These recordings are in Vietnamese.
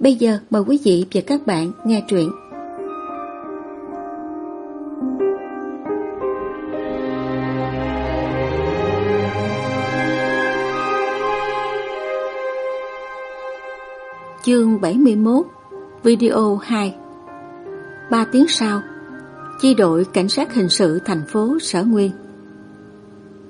Bây giờ mời quý vị và các bạn nghe truyện. Chương 71 Video 2 Ba tiếng sau, Chi đội Cảnh sát hình sự thành phố Sở Nguyên.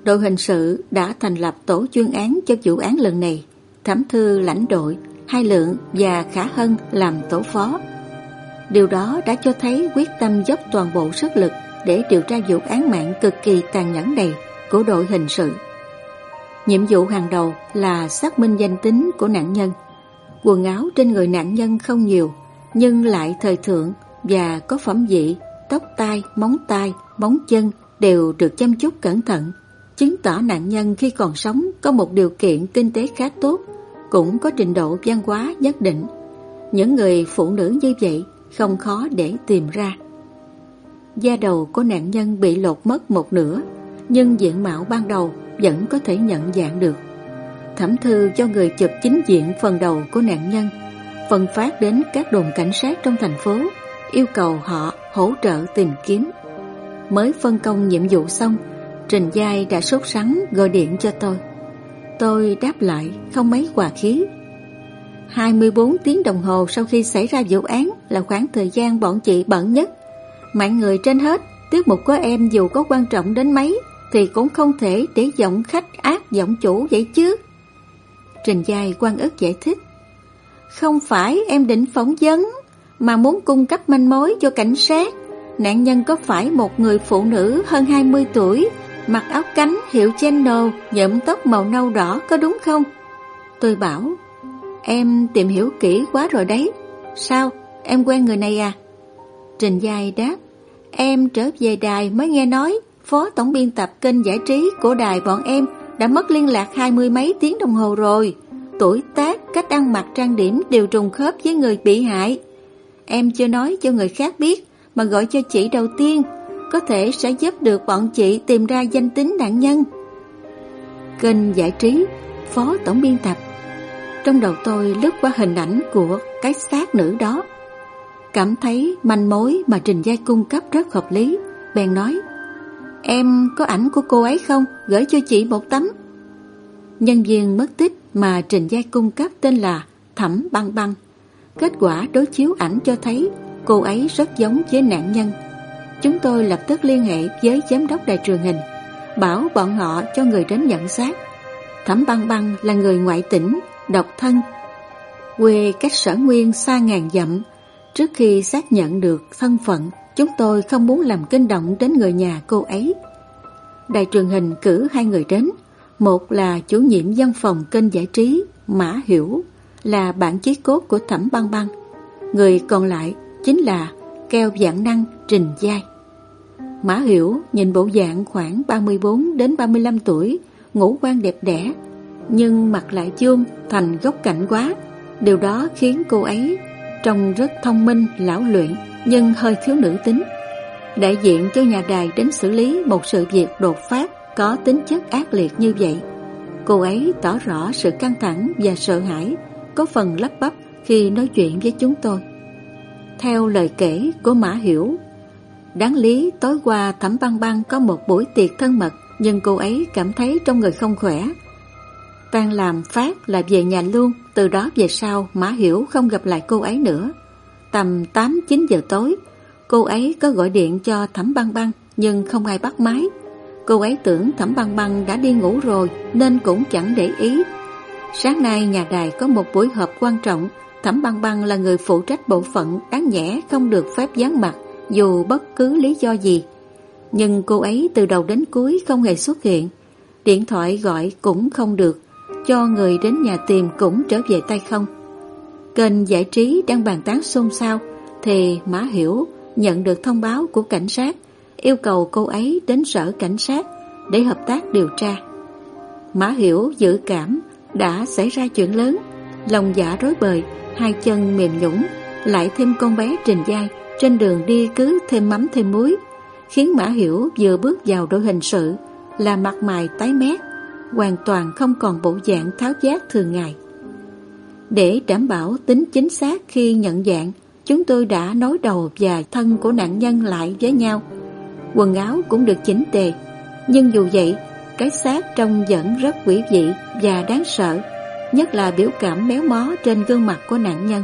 Đội hình sự đã thành lập tổ chuyên án cho vụ án lần này Thẩm thư lãnh đội. Hai Lượng và Khả Hân làm tổ phó. Điều đó đã cho thấy quyết tâm dốc toàn bộ sức lực để điều tra vụ án mạng cực kỳ tàn nhẫn này của đội hình sự. Nhiệm vụ hàng đầu là xác minh danh tính của nạn nhân. Quần áo trên người nạn nhân không nhiều, nhưng lại thời thượng và có phẩm vị, tóc tai, móng tai, móng chân đều được chăm chút cẩn thận, chứng tỏ nạn nhân khi còn sống có một điều kiện kinh tế khá tốt cũng có trình độ văn hóa nhất định. Những người phụ nữ như vậy không khó để tìm ra. Da đầu của nạn nhân bị lột mất một nửa, nhưng diện mạo ban đầu vẫn có thể nhận dạng được. Thẩm thư cho người chụp chính diện phần đầu của nạn nhân, phân phát đến các đồn cảnh sát trong thành phố, yêu cầu họ hỗ trợ tìm kiếm. Mới phân công nhiệm vụ xong, Trình Giai đã sốt sắng gọi điện cho tôi. Tôi đáp lại không mấy hòa khí. 24 tiếng đồng hồ sau khi xảy ra vụ án là khoảng thời gian bọn chị bận nhất. Mạng người trên hết Tiết mục của em dù có quan trọng đến mấy, Thì cũng không thể để giọng khách ác giọng chủ vậy chứ. Trình dài quan ức giải thích. Không phải em định phỏng vấn, Mà muốn cung cấp manh mối cho cảnh sát. Nạn nhân có phải một người phụ nữ hơn 20 tuổi mặc áo cánh hiệu Channel, nhuộm tóc màu nâu đỏ có đúng không? Tôi bảo, em tìm hiểu kỹ quá rồi đấy. Sao, em quen người này à? Trình Giai đáp, em trở về đài mới nghe nói phó tổng biên tập kênh giải trí của đài bọn em đã mất liên lạc hai mươi mấy tiếng đồng hồ rồi. Tuổi tác, cách ăn mặc trang điểm đều trùng khớp với người bị hại. Em chưa nói cho người khác biết mà gọi cho chị đầu tiên có thể sẽ giúp được bọn chị tìm ra danh tính nạn nhân. Kênh giải trí, phó tổng biên tập. Trong đầu tôi lướt qua hình ảnh của cái xác nữ đó. Cảm thấy manh mối mà Trình Giai cung cấp rất hợp lý. Bèn nói, em có ảnh của cô ấy không? Gửi cho chị một tấm. Nhân viên mất tích mà Trình Giai cung cấp tên là Thẩm Băng Băng. Kết quả đối chiếu ảnh cho thấy cô ấy rất giống với nạn nhân Chúng tôi lập tức liên hệ với giám đốc đài truyền hình, bảo bọn họ cho người đến nhận xác. Thẩm băng băng là người ngoại tỉnh, độc thân, quê cách sở nguyên xa ngàn dặm. Trước khi xác nhận được thân phận, chúng tôi không muốn làm kinh động đến người nhà cô ấy. Đài truyền hình cử hai người đến, một là chủ nhiệm văn phòng kênh giải trí Mã Hiểu, là bạn chí cốt của Thẩm Băng Băng. Người còn lại chính là keo dạng năng Trình Giai. Mã Hiểu nhìn bộ dạng khoảng 34 đến 35 tuổi, ngũ quan đẹp đẽ, nhưng mặt lại chương thành góc cạnh quá. Điều đó khiến cô ấy trông rất thông minh, lão luyện, nhưng hơi thiếu nữ tính. Đại diện cho nhà đài đến xử lý một sự việc đột phát có tính chất ác liệt như vậy. Cô ấy tỏ rõ sự căng thẳng và sợ hãi, có phần lắp bắp khi nói chuyện với chúng tôi. Theo lời kể của Mã Hiểu, đáng lý tối qua Thẩm Băng Băng có một buổi tiệc thân mật nhưng cô ấy cảm thấy trong người không khỏe. Tan làm phát là về nhà luôn, từ đó về sau Mã Hiểu không gặp lại cô ấy nữa. Tầm 8-9 giờ tối, cô ấy có gọi điện cho Thẩm Băng Băng nhưng không ai bắt máy. Cô ấy tưởng Thẩm Băng Băng đã đi ngủ rồi nên cũng chẳng để ý. Sáng nay nhà đài có một buổi họp quan trọng Thẩm băng băng là người phụ trách bộ phận đáng nhẽ không được phép gián mặt dù bất cứ lý do gì. Nhưng cô ấy từ đầu đến cuối không hề xuất hiện. Điện thoại gọi cũng không được, cho người đến nhà tìm cũng trở về tay không. Kênh giải trí đang bàn tán xôn xao thì Mã Hiểu nhận được thông báo của cảnh sát yêu cầu cô ấy đến sở cảnh sát để hợp tác điều tra. Mã Hiểu dự cảm đã xảy ra chuyện lớn, lòng dạ rối bời, hai chân mềm nhũng, lại thêm con bé trình dai trên đường đi cứ thêm mắm thêm muối, khiến Mã Hiểu vừa bước vào đội hình sự là mặt mày tái mét, hoàn toàn không còn bộ dạng tháo giác thường ngày. Để đảm bảo tính chính xác khi nhận dạng, chúng tôi đã nối đầu và thân của nạn nhân lại với nhau. Quần áo cũng được chỉnh tề, nhưng dù vậy, cái xác trông vẫn rất quỷ dị và đáng sợ, nhất là biểu cảm méo mó trên gương mặt của nạn nhân.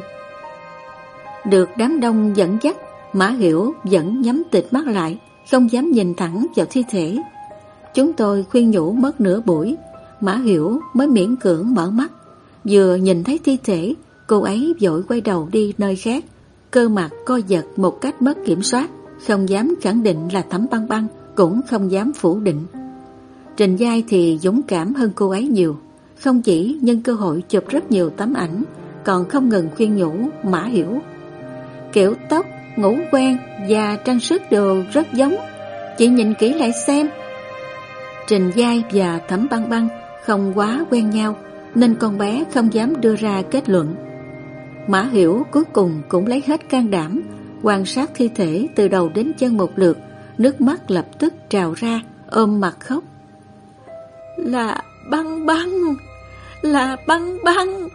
Được đám đông dẫn dắt, Mã Hiểu vẫn nhắm tịt mắt lại, không dám nhìn thẳng vào thi thể. Chúng tôi khuyên nhủ mất nửa buổi, Mã Hiểu mới miễn cưỡng mở mắt. Vừa nhìn thấy thi thể, cô ấy vội quay đầu đi nơi khác, cơ mặt co giật một cách mất kiểm soát, không dám khẳng định là thấm băng băng, cũng không dám phủ định. Trình Giai thì dũng cảm hơn cô ấy nhiều, không chỉ nhân cơ hội chụp rất nhiều tấm ảnh, còn không ngừng khuyên nhủ Mã Hiểu. Kiểu tóc, ngũ quen và trang sức đều rất giống, chị nhìn kỹ lại xem. Trình Giai và Thẩm Băng Băng không quá quen nhau, nên con bé không dám đưa ra kết luận. Mã Hiểu cuối cùng cũng lấy hết can đảm, quan sát thi thể từ đầu đến chân một lượt, nước mắt lập tức trào ra, ôm mặt khóc. Là băng băng, là băng băng,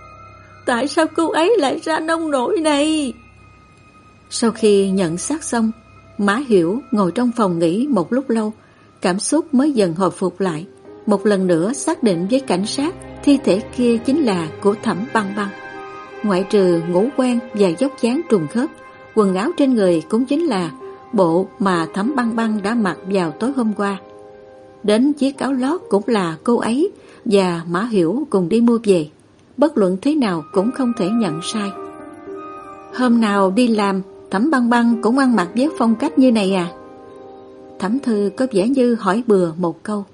tại sao cô ấy lại ra nông nổi này? Sau khi nhận xác xong, má Hiểu ngồi trong phòng nghỉ một lúc lâu, cảm xúc mới dần hồi phục lại. Một lần nữa xác định với cảnh sát thi thể kia chính là của thẩm băng băng. Ngoại trừ ngũ quan và dốc dáng trùng khớp, quần áo trên người cũng chính là bộ mà thẩm băng băng đã mặc vào tối hôm qua. Đến chiếc áo lót cũng là cô ấy và Mã Hiểu cùng đi mua về. Bất luận thế nào cũng không thể nhận sai. Hôm nào đi làm, thẩm băng băng cũng ăn mặc với phong cách như này à? Thẩm thư có vẻ như hỏi bừa một câu.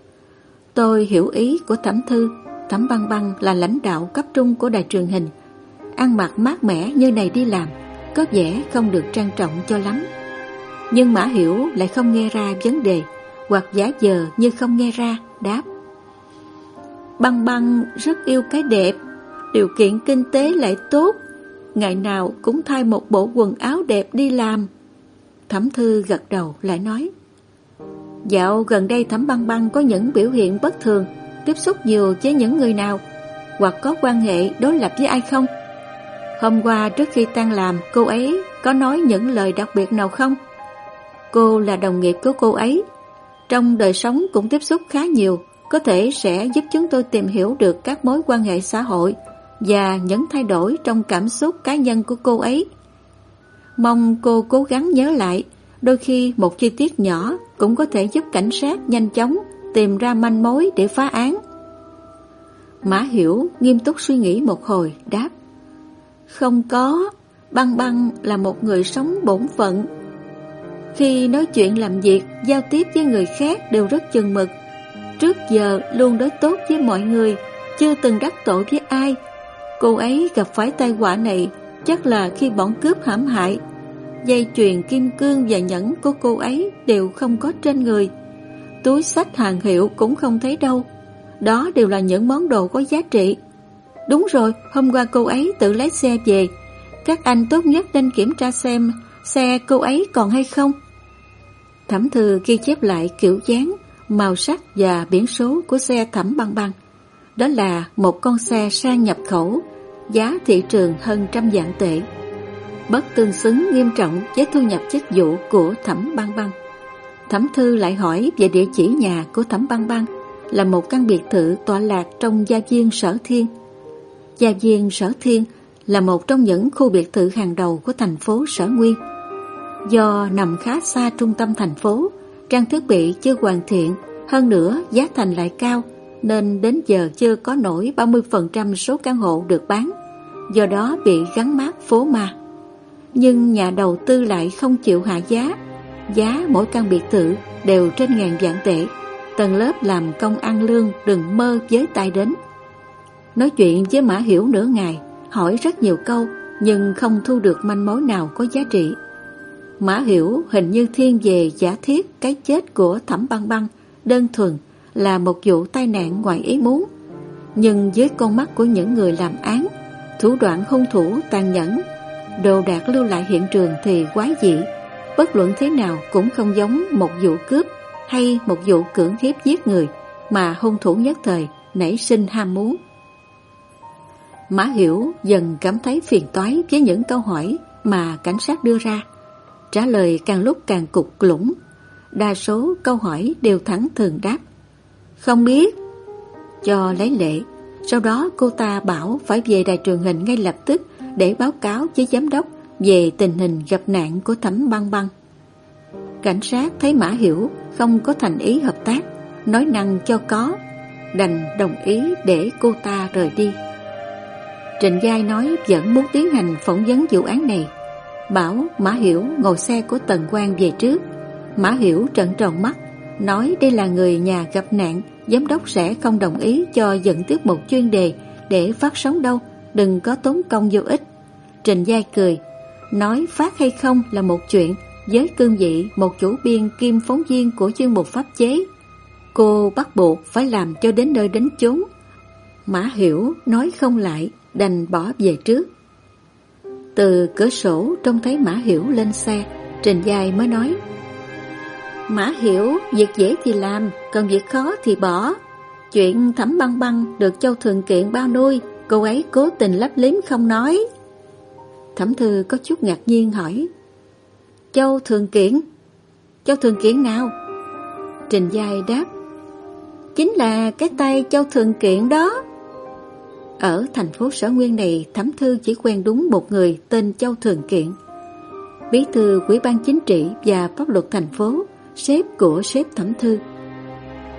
Tôi hiểu ý của thẩm thư Thẩm băng băng là lãnh đạo cấp trung của đài truyền hình Ăn mặc mát mẻ như này đi làm Có vẻ không được trang trọng cho lắm Nhưng Mã Hiểu lại không nghe ra vấn đề hoặc giả giờ như không nghe ra Đáp Băng băng rất yêu cái đẹp Điều kiện kinh tế lại tốt Ngày nào cũng thay một bộ quần áo đẹp đi làm Thẩm thư gật đầu lại nói Dạo gần đây Thẩm băng băng có những biểu hiện bất thường tiếp xúc nhiều với những người nào hoặc có quan hệ đối lập với ai không? Hôm qua trước khi tan làm, cô ấy có nói những lời đặc biệt nào không? Cô là đồng nghiệp của cô ấy. Trong đời sống cũng tiếp xúc khá nhiều, có thể sẽ giúp chúng tôi tìm hiểu được các mối quan hệ xã hội và những thay đổi trong cảm xúc cá nhân của cô ấy. Mong cô cố gắng nhớ lại, đôi khi một chi tiết nhỏ cũng có thể giúp cảnh sát nhanh chóng tìm ra manh mối để phá án. Mã Hiểu nghiêm túc suy nghĩ một hồi, đáp. Không có, băng băng là một người sống bổn phận. Khi nói chuyện làm việc, giao tiếp với người khác đều rất chừng mực. Trước giờ luôn đối tốt với mọi người, chưa từng đắc tội với ai. Cô ấy gặp phải tai họa này chắc là khi bọn cướp hãm hại. Dây chuyền kim cương và nhẫn của cô ấy đều không có trên người. Túi sách hàng hiệu cũng không thấy đâu Đó đều là những món đồ có giá trị Đúng rồi, hôm qua cô ấy tự lái xe về Các anh tốt nhất nên kiểm tra xem Xe cô ấy còn hay không Thẩm thư ghi chép lại kiểu dáng, Màu sắc và biển số của xe thẩm băng băng Đó là một con xe sang nhập khẩu, Giá thị trường hơn trăm vạn tệ Bất tương xứng nghiêm trọng với thu nhập chức vụ của thẩm băng băng Thẩm Thư lại hỏi về địa chỉ nhà của Thẩm Băng Băng, là một căn biệt thự tọa lạc trong gia viên Sở Thiên. Gia viên Sở Thiên là một trong những khu biệt thự hàng đầu của thành phố Sở Nguyên. Do nằm khá xa trung tâm thành phố, trang thiết bị chưa hoàn thiện, hơn nữa giá thành lại cao, nên đến giờ chưa có nổi 30% số căn hộ được bán, do đó bị gắn mát phố ma. Nhưng nhà đầu tư lại không chịu hạ giá, Giá mỗi căn biệt thự đều trên ngàn vạn tệ Tầng lớp làm công ăn lương đừng mơ với tay đến Nói chuyện với Mã Hiểu nửa ngày Hỏi rất nhiều câu nhưng không thu được manh mối nào có giá trị. Mã Hiểu hình như thiên về giả thiết cái chết của Thẩm Băng Băng đơn thuần là một vụ tai nạn ngoài ý muốn. Nhưng dưới con mắt của những người làm án, thủ đoạn hung thủ tàn nhẫn, đồ đạc lưu lại hiện trường thì quái dị, bất luận thế nào cũng không giống một vụ cướp hay một vụ cưỡng hiếp giết người mà hung thủ nhất thời nảy sinh ham muốn. Mã Hiểu dần cảm thấy phiền toái với những câu hỏi mà cảnh sát đưa ra. Trả lời càng lúc càng cục lũng. Đa số câu hỏi đều thẳng thường đáp. Không biết. Cho lấy lệ. Sau đó cô ta bảo phải về đài truyền hình ngay lập tức để báo cáo với giám đốc về tình hình gặp nạn của Thẩm Băng Băng. Cảnh sát thấy Mã Hiểu không có thành ý hợp tác, nói năng cho có, đành đồng ý để cô ta rời đi. Trịnh Giai nói vẫn muốn tiến hành phỏng vấn vụ án này. Bảo Mã Hiểu ngồi xe của Tần Quang về trước. Mã Hiểu trợn tròn mắt, nói đây là người nhà gặp nạn, giám đốc sẽ không đồng ý cho dẫn tiếp một chuyên đề để phát sóng đâu, đừng có tốn công vô ích. Trình Giai cười, nói phát hay không là một chuyện, với cương vị một chủ biên kim phóng viên của chuyên mục pháp chế. Cô bắt buộc phải làm cho đến nơi đến chốn. Mã Hiểu nói không lại, đành bỏ về trước. Từ cửa sổ trông thấy Mã Hiểu lên xe, Trình Giai mới nói Mã Hiểu, việc dễ thì làm, còn việc khó thì bỏ. Chuyện thẩm băng băng được Châu Thường Kiện bao nuôi, cô ấy cố tình lấp liếm không nói. Thẩm Thư có chút ngạc nhiên hỏi Châu Thường Kiện Châu Thường Kiện nào? Trình Giai đáp Chính là cái tay Châu Thường Kiện đó ở thành phố Sở Nguyên này, Thẩm Thư chỉ quen đúng một người tên Châu Thường Kiện. Bí thư Quỹ ban Chính trị và Pháp luật thành phố, sếp của sếp Thẩm Thư.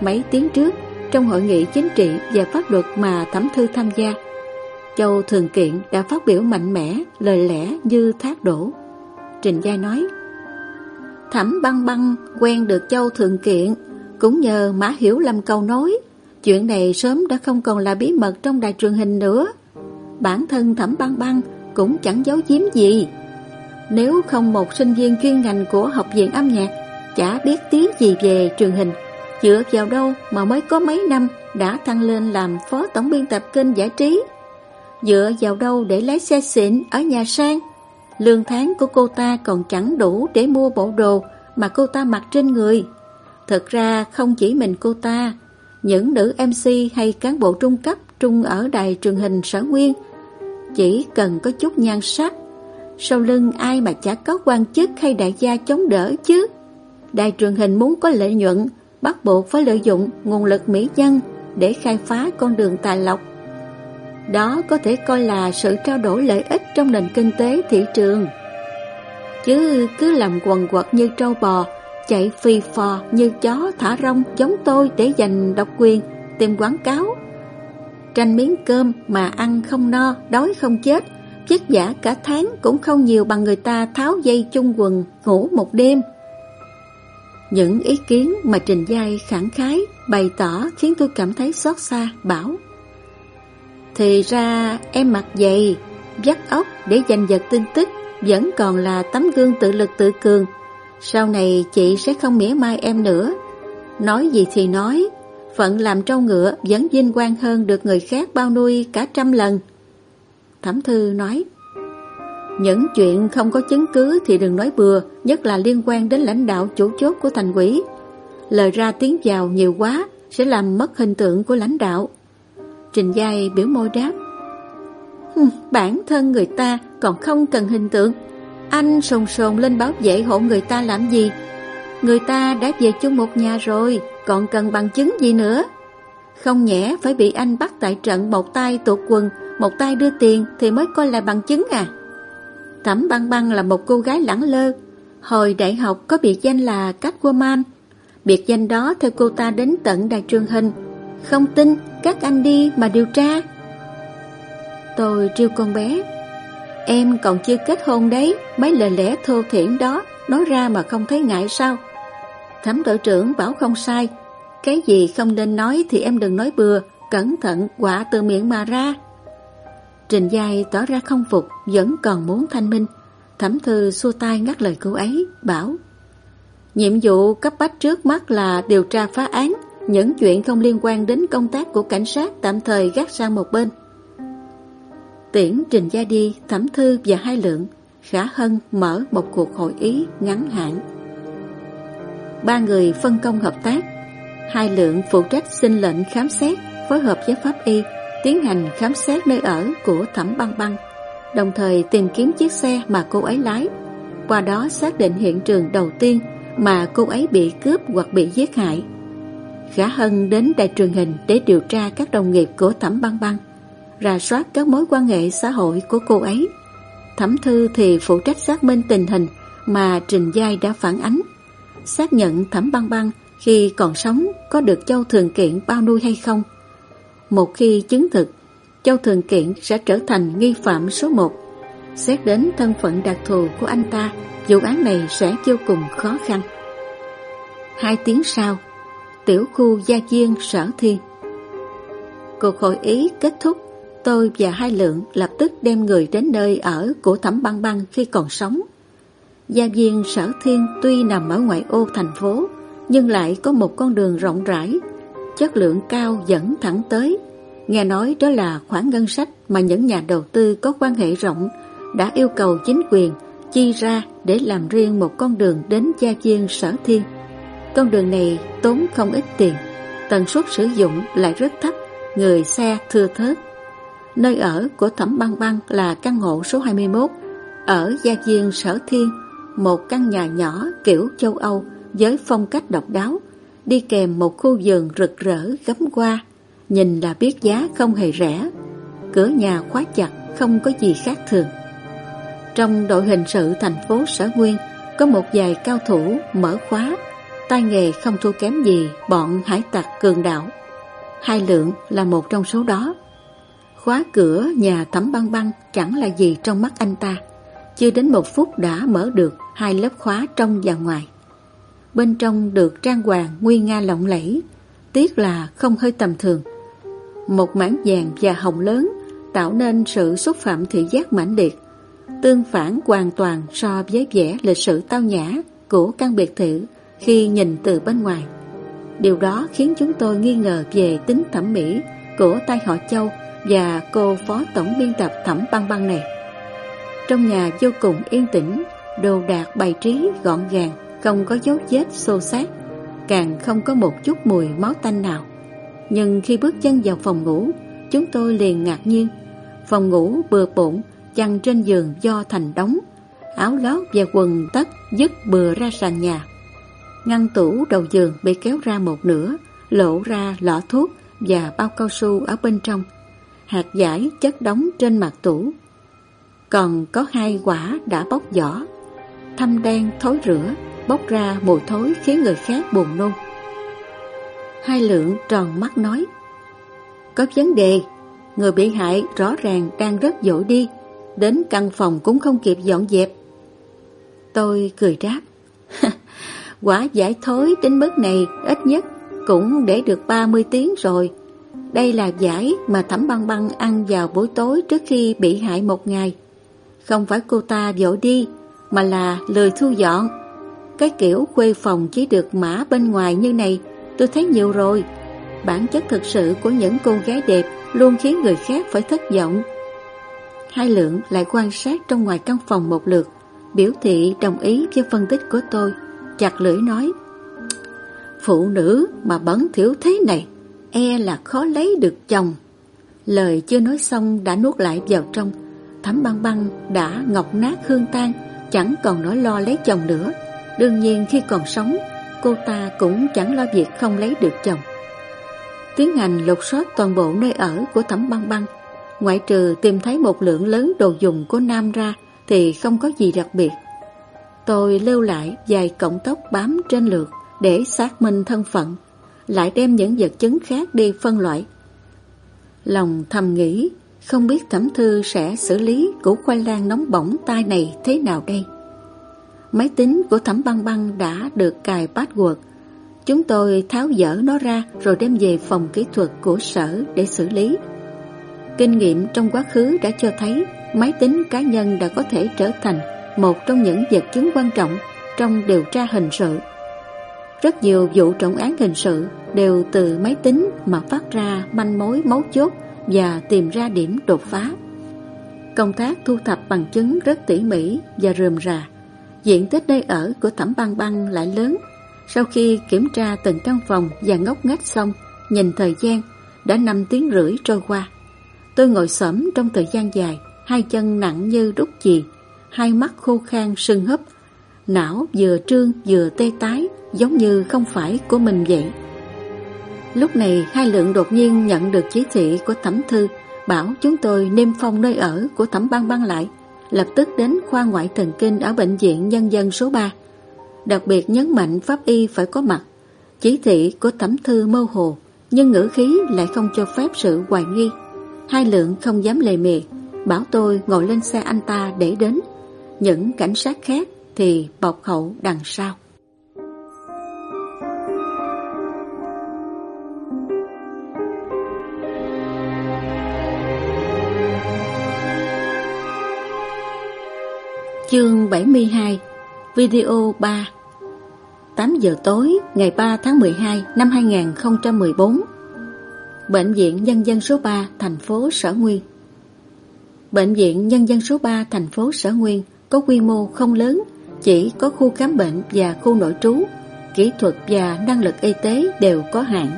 Mấy tiếng trước, trong hội nghị chính trị và pháp luật mà Thẩm Thư tham gia, Châu Thường Kiện đã phát biểu mạnh mẽ, lời lẽ như thác đổ. Trình Giai nói, Thẩm băng băng quen được Châu Thường Kiện, cũng nhờ Mã Hiểu làm câu nói Chuyện này sớm đã không còn là bí mật trong đài truyền hình nữa. Bản thân Thẩm Băng Băng cũng chẳng giấu giếm gì. Nếu không một sinh viên chuyên ngành của học viện âm nhạc chả biết tiếng gì về truyền hình, dựa vào đâu mà mới có mấy năm đã thăng lên làm phó tổng biên tập kênh giải trí? Dựa vào đâu để lái xe xịn ở nhà sang? Lương tháng của cô ta còn chẳng đủ để mua bộ đồ mà cô ta mặc trên người. Thật ra không chỉ mình cô ta, những nữ MC hay cán bộ trung cấp, trung ở đài truyền hình sở nguyên chỉ cần có chút nhan sắc, sau lưng ai mà chả có quan chức hay đại gia chống đỡ chứ. Đài truyền hình muốn có lợi nhuận, bắt buộc phải lợi dụng nguồn lực mỹ nhân để khai phá con đường tài lộc. Đó có thể coi là sự trao đổi lợi ích trong nền kinh tế thị trường. Chứ cứ làm quần quật như trâu bò chạy phi phò như chó thả rong giống tôi để giành độc quyền, tìm quảng cáo. Tranh miếng cơm mà ăn không no, đói không chết, vất giả cả tháng cũng không nhiều bằng người ta tháo dây chung quần ngủ một đêm. Những ý kiến mà Trình Giai khẳng khái bày tỏ khiến tôi cảm thấy xót xa, bảo Thì ra em mặc giày, vắt ốc để giành giật tin tức vẫn còn là tấm gương tự lực tự cường sau này chị sẽ không mỉa mai em nữa. Nói gì thì nói Phận làm trâu ngựa vẫn vinh quang hơn được người khác bao nuôi cả trăm lần. Thẩm Thư nói Những chuyện không có chứng cứ thì đừng nói bừa Nhất là liên quan đến lãnh đạo chủ chốt của thành quỷ, Lời ra tiếng vào nhiều quá Sẽ làm mất hình tượng của lãnh đạo. Trình Giai biểu môi đáp Bản thân người ta còn không cần hình tượng anh sồn sồn lên báo vệ hộ người ta làm gì? Người ta đã về chung một nhà rồi, còn cần bằng chứng gì nữa? Không nhẽ phải bị anh bắt tại trận một tay tuột quần, một tay đưa tiền thì mới coi là bằng chứng à? Thẩm băng băng là một cô gái lẳng lơ. Hồi đại học có biệt danh là Cách Man. Biệt danh đó theo cô ta đến tận đài truyền hình. Không tin, các anh đi mà điều tra. Tôi trêu con bé Em còn chưa kết hôn đấy, mấy lời lẽ thô thiển đó nói ra mà không thấy ngại sao? Thẩm đội trưởng bảo không sai, cái gì không nên nói thì em đừng nói bừa, cẩn thận quả từ miệng mà ra. Trình Giai tỏ ra không phục, vẫn còn muốn thanh minh. Thẩm thư xua tay ngắt lời cô ấy, bảo Nhiệm vụ cấp bách trước mắt là điều tra phá án, những chuyện không liên quan đến công tác của cảnh sát tạm thời gác sang một bên. Tiễn Trình Gia đi, Thẩm Thư và Hai Lượng, Khả Hân mở một cuộc hội ý ngắn hạn. Ba người phân công hợp tác, Hai Lượng phụ trách xin lệnh khám xét, phối hợp với pháp y, tiến hành khám xét nơi ở của Thẩm Băng Băng, đồng thời tìm kiếm chiếc xe mà cô ấy lái. Qua đó xác định hiện trường đầu tiên mà cô ấy bị cướp hoặc bị giết hại. Khả Hân đến đài truyền hình để điều tra các đồng nghiệp của Thẩm Băng Băng, rà soát các mối quan hệ xã hội của cô ấy. Thẩm Thư thì phụ trách xác minh tình hình mà Trình Giai đã phản ánh, xác nhận Thẩm Băng Băng khi còn sống có được Châu Thường Kiện bao nuôi hay không. Một khi chứng thực, Châu Thường Kiện sẽ trở thành nghi phạm số một. Xét đến thân phận đặc thù của anh ta, vụ án này sẽ vô cùng khó khăn. Hai tiếng sau, tiểu khu Gia Chiên Sở Thiên. Cuộc hội ý kết thúc, tôi và hai lượng lập tức đem người đến nơi ở của Thẩm Băng Băng khi còn sống. Gia viên Sở Thiên tuy nằm ở ngoại ô thành phố, nhưng lại có một con đường rộng rãi, chất lượng cao dẫn thẳng tới. Nghe nói đó là khoản ngân sách mà những nhà đầu tư có quan hệ rộng đã yêu cầu chính quyền chi ra để làm riêng một con đường đến Gia Viên Sở Thiên. Con đường này tốn không ít tiền, tần suất sử dụng lại rất thấp, người xe thưa thớt. Nơi ở của Thẩm Băng Băng là căn hộ số 21, ở Gia Viên Sở Thiên, một căn nhà nhỏ kiểu châu Âu với phong cách độc đáo, đi kèm một khu vườn rực rỡ gấm qua, nhìn là biết giá không hề rẻ. Cửa nhà khóa chặt, không có gì khác thường. Trong đội hình sự thành phố Sở Nguyên có một vài cao thủ mở khóa, tay nghề không thua kém gì bọn hải tặc cường đạo. Hai lượng là một trong số đó. Khóa cửa nhà thẩm băng băng chẳng là gì trong mắt anh ta. Chưa đến một phút đã mở được hai lớp khóa trong và ngoài. Bên trong được trang hoàng nguy nga lộng lẫy, tiếc là không hơi tầm thường. Một mảng vàng và hồng lớn tạo nên sự xúc phạm thị giác mãnh liệt tương phản hoàn toàn so với vẻ lịch sử tao nhã của căn biệt thự khi nhìn từ bên ngoài. Điều đó khiến chúng tôi nghi ngờ về tính thẩm mỹ của tay họ Châu và cô phó tổng biên tập thẩm băng băng này. Trong nhà vô cùng yên tĩnh, đồ đạc bày trí gọn gàng, không có dấu vết xô xát, càng không có một chút mùi máu tanh nào. Nhưng khi bước chân vào phòng ngủ, chúng tôi liền ngạc nhiên. Phòng ngủ bừa bộn chăn trên giường do thành đóng, áo lót và quần tất dứt bừa ra sàn nhà. Ngăn tủ đầu giường bị kéo ra một nửa, lộ ra lọ thuốc và bao cao su ở bên trong. Hạt giải chất đóng trên mặt tủ. Còn có hai quả đã bóc vỏ, thâm đen thối rửa, bốc ra mùi thối khiến người khác buồn nôn. Hai lượng tròn mắt nói, có vấn đề, người bị hại rõ ràng đang rất dỗ đi, đến căn phòng cũng không kịp dọn dẹp. Tôi cười đáp, quả giải thối đến mức này ít nhất cũng để được 30 tiếng rồi. Đây là giải mà Thẩm Băng Băng ăn vào buổi tối trước khi bị hại một ngày. Không phải cô ta vội đi, mà là lười thu dọn. Cái kiểu khuê phòng chỉ được mã bên ngoài như này tôi thấy nhiều rồi. Bản chất thực sự của những cô gái đẹp luôn khiến người khác phải thất vọng. Hai lượng lại quan sát trong ngoài căn phòng một lượt, biểu thị đồng ý với phân tích của tôi, chặt lưỡi nói Phụ nữ mà bẩn thiểu thế này, e là khó lấy được chồng. Lời chưa nói xong đã nuốt lại vào trong, thắm băng băng đã ngọc nát hương tan, chẳng còn nỗi lo lấy chồng nữa. Đương nhiên khi còn sống, cô ta cũng chẳng lo việc không lấy được chồng. Tiến hành lục soát toàn bộ nơi ở của thẩm băng băng, Ngoại trừ tìm thấy một lượng lớn đồ dùng của Nam ra thì không có gì đặc biệt. Tôi lưu lại vài cọng tóc bám trên lượt để xác minh thân phận, lại đem những vật chứng khác đi phân loại. Lòng thầm nghĩ, không biết thẩm thư sẽ xử lý củ khoai lang nóng bỏng tai này thế nào đây. Máy tính của thẩm băng băng đã được cài password. Chúng tôi tháo dỡ nó ra rồi đem về phòng kỹ thuật của sở để xử lý. Kinh nghiệm trong quá khứ đã cho thấy máy tính cá nhân đã có thể trở thành một trong những vật chứng quan trọng trong điều tra hình sự. Rất nhiều vụ trọng án hình sự đều từ máy tính mà phát ra manh mối mấu chốt và tìm ra điểm đột phá. Công tác thu thập bằng chứng rất tỉ mỉ và rườm rà. Diện tích nơi ở của Thẩm Băng Băng lại lớn. Sau khi kiểm tra từng căn phòng và ngóc ngách xong, nhìn thời gian, đã 5 tiếng rưỡi trôi qua. Tôi ngồi xổm trong thời gian dài, hai chân nặng như đúc chì, hai mắt khô khan sưng húp, não vừa trương vừa tê tái, giống như không phải của mình vậy. Lúc này hai lượng đột nhiên nhận được chỉ thị của thẩm thư bảo chúng tôi niêm phong nơi ở của thẩm băng băng lại, lập tức đến khoa ngoại thần kinh ở bệnh viện nhân dân số 3. Đặc biệt nhấn mạnh pháp y phải có mặt. Chỉ thị của thẩm thư mơ hồ, nhưng ngữ khí lại không cho phép sự hoài nghi. Hai lượng không dám lề mề, bảo tôi ngồi lên xe anh ta để đến. Những cảnh sát khác thì bọc khẩu đằng sau. Chương 72 Video 3 8 giờ tối ngày 3 tháng 12 năm 2014 Bệnh viện Nhân dân số 3 thành phố Sở Nguyên Bệnh viện Nhân dân số 3 thành phố Sở Nguyên có quy mô không lớn, chỉ có khu khám bệnh và khu nội trú, kỹ thuật và năng lực y tế đều có hạn.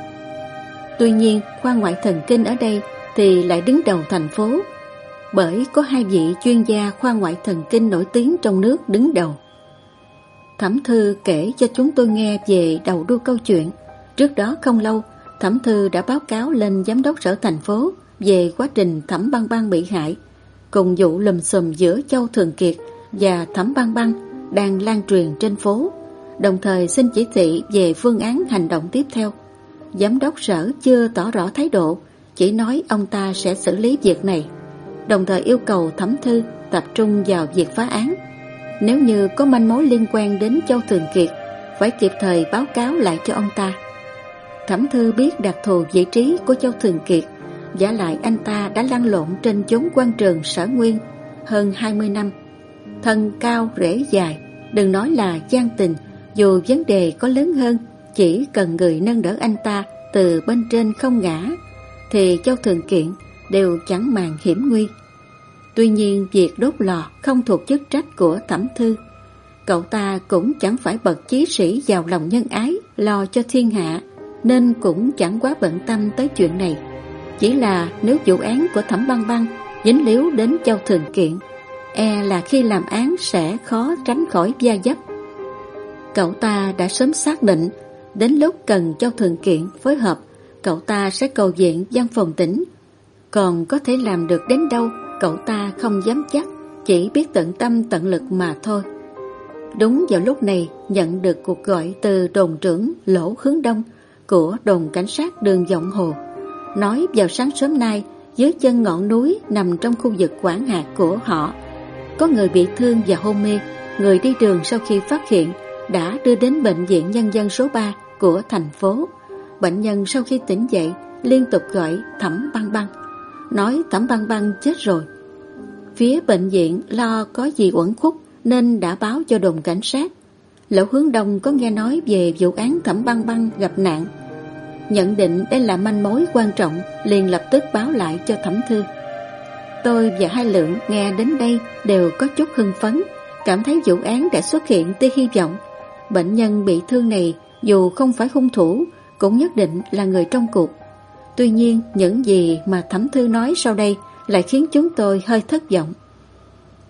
Tuy nhiên, khoa ngoại thần kinh ở đây thì lại đứng đầu thành phố bởi có hai vị chuyên gia khoa ngoại thần kinh nổi tiếng trong nước đứng đầu. Thẩm Thư kể cho chúng tôi nghe về đầu đuôi câu chuyện. Trước đó không lâu, Thẩm Thư đã báo cáo lên giám đốc sở thành phố về quá trình Thẩm Băng Băng bị hại, cùng vụ lùm xùm giữa Châu Thường Kiệt và Thẩm Băng Băng đang lan truyền trên phố, đồng thời xin chỉ thị về phương án hành động tiếp theo. Giám đốc sở chưa tỏ rõ thái độ, chỉ nói ông ta sẽ xử lý việc này đồng thời yêu cầu thẩm thư tập trung vào việc phá án. Nếu như có manh mối liên quan đến Châu Thường Kiệt, phải kịp thời báo cáo lại cho ông ta. Thẩm thư biết đặc thù vị trí của Châu Thường Kiệt, giả lại anh ta đã lăn lộn trên chốn quan trường sở nguyên hơn 20 năm. Thân cao rễ dài, đừng nói là gian tình, dù vấn đề có lớn hơn, chỉ cần người nâng đỡ anh ta từ bên trên không ngã, thì Châu Thường Kiện đều chẳng màng hiểm nguy. Tuy nhiên việc đốt lò không thuộc chức trách của thẩm thư. Cậu ta cũng chẳng phải bậc chí sĩ giàu lòng nhân ái lo cho thiên hạ nên cũng chẳng quá bận tâm tới chuyện này. Chỉ là nếu vụ án của thẩm băng băng dính líu đến châu thường kiện e là khi làm án sẽ khó tránh khỏi gia dấp. Cậu ta đã sớm xác định, đến lúc cần cho thường kiện phối hợp, cậu ta sẽ cầu diện văn phòng tỉnh. Còn có thể làm được đến đâu, Cậu ta không dám chắc, Chỉ biết tận tâm tận lực mà thôi. Đúng vào lúc này, Nhận được cuộc gọi từ đồn trưởng Lỗ Hướng Đông Của đồn cảnh sát đường Vọng Hồ. Nói vào sáng sớm nay, Dưới chân ngọn núi Nằm trong khu vực quản hạt của họ có người bị thương và hôn mê, Người đi đường sau khi phát hiện Đã đưa đến bệnh viện nhân dân số 3 Của thành phố Bệnh nhân sau khi tỉnh dậy Liên tục gọi thẩm băng băng, nói Thẩm Băng Băng chết rồi. Phía bệnh viện lo có gì uẩn khúc nên đã báo cho đồn cảnh sát. Lỗ hướng đông có nghe nói về vụ án Thẩm Băng Băng gặp nạn. Nhận định đây là manh mối quan trọng, liền lập tức báo lại cho Thẩm Thư. Tôi và hai lượng nghe đến đây đều có chút hưng phấn, cảm thấy vụ án đã xuất hiện tia hy vọng. Bệnh nhân bị thương này dù không phải hung thủ cũng nhất định là người trong cuộc. Tuy nhiên, những gì mà Thẩm Thư nói sau đây lại khiến chúng tôi hơi thất vọng.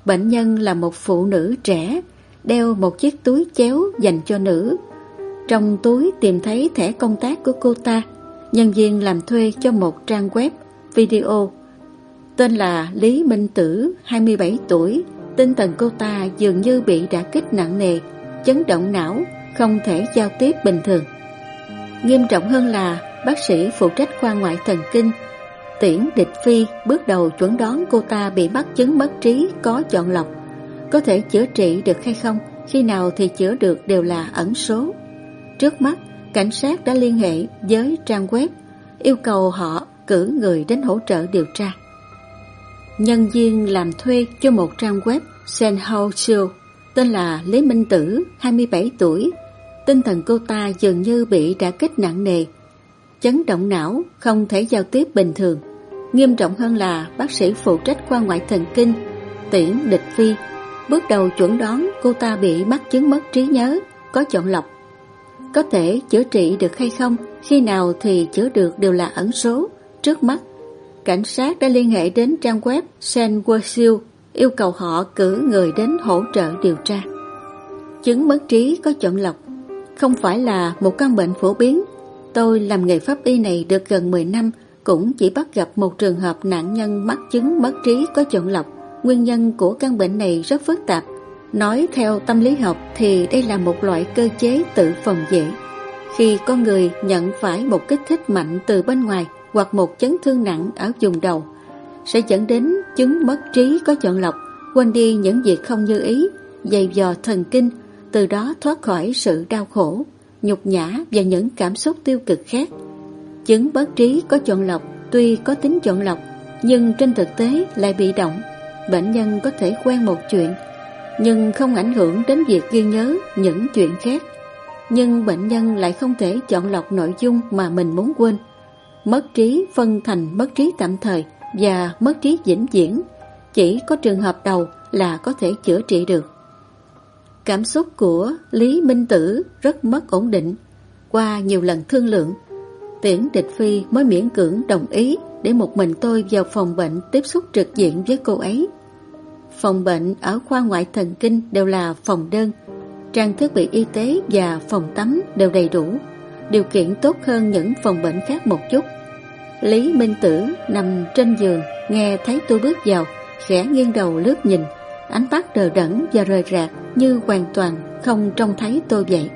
Bệnh nhân là một phụ nữ trẻ, đeo một chiếc túi chéo dành cho nữ. Trong túi tìm thấy thẻ công tác của cô ta, nhân viên làm thuê cho một trang web video. Tên là Lý Minh Tử, 27 tuổi, tinh thần cô ta dường như bị đả kích nặng nề, chấn động não, không thể giao tiếp bình thường. Nghiêm trọng hơn là bác sĩ phụ trách khoa ngoại thần kinh Tiễn Địch Phi bước đầu chuẩn đoán cô ta bị mắc chứng mất trí có chọn lọc. Có thể chữa trị được hay không, khi nào thì chữa được đều là ẩn số. Trước mắt, cảnh sát đã liên hệ với trang web, yêu cầu họ cử người đến hỗ trợ điều tra nhân viên làm thuê cho một trang web Senhao Chiu tên là Lý Minh Tử, 27 tuổi. Tinh thần cô ta dường như bị đã kích nặng nề, chấn động não, không thể giao tiếp bình thường. Nghiêm trọng hơn là bác sĩ phụ trách khoa ngoại thần kinh, tiễn địch phi. Bước đầu chuẩn đoán cô ta bị mắc chứng mất trí nhớ, có chọn lọc. Có thể chữa trị được hay không, khi nào thì chữa được đều là ẩn số. Trước mắt, cảnh sát đã liên hệ đến trang web Senworsil yêu cầu họ cử người đến hỗ trợ điều tra. Chứng mất trí có chọn lọc, không phải là một căn bệnh phổ biến. Tôi làm nghề pháp y này được gần 10 năm, cũng chỉ bắt gặp một trường hợp nạn nhân mắc chứng mất trí có chọn lọc. Nguyên nhân của căn bệnh này rất phức tạp. Nói theo tâm lý học thì đây là một loại cơ chế tự phòng vệ. Khi con người nhận phải một kích thích mạnh từ bên ngoài hoặc một chấn thương nặng ở vùng đầu, sẽ dẫn đến chứng mất trí có chọn lọc, quên đi những việc không như ý, dày dò thần kinh, từ đó thoát khỏi sự đau khổ, nhục nhã và những cảm xúc tiêu cực khác. Chứng bất trí có chọn lọc tuy có tính chọn lọc, nhưng trên thực tế lại bị động. Bệnh nhân có thể quen một chuyện, nhưng không ảnh hưởng đến việc ghi nhớ những chuyện khác. Nhưng bệnh nhân lại không thể chọn lọc nội dung mà mình muốn quên. Mất trí phân thành mất trí tạm thời, và mất trí vĩnh viễn, chỉ có trường hợp đầu là có thể chữa trị được. Cảm xúc của Lý Minh Tử rất mất ổn định. Qua nhiều lần thương lượng, Tiễn Địch Phi mới miễn cưỡng đồng ý để một mình tôi vào phòng bệnh tiếp xúc trực diện với cô ấy. Phòng bệnh ở khoa ngoại thần kinh đều là phòng đơn, trang thiết bị y tế và phòng tắm đều đầy đủ, điều kiện tốt hơn những phòng bệnh khác một chút. Lý Minh Tử nằm trên giường, Nghe thấy tôi bước vào, Khẽ nghiêng đầu lướt nhìn. Ánh mắt đờ đẫn và rời rạc Như hoàn toàn không trông thấy tôi vậy.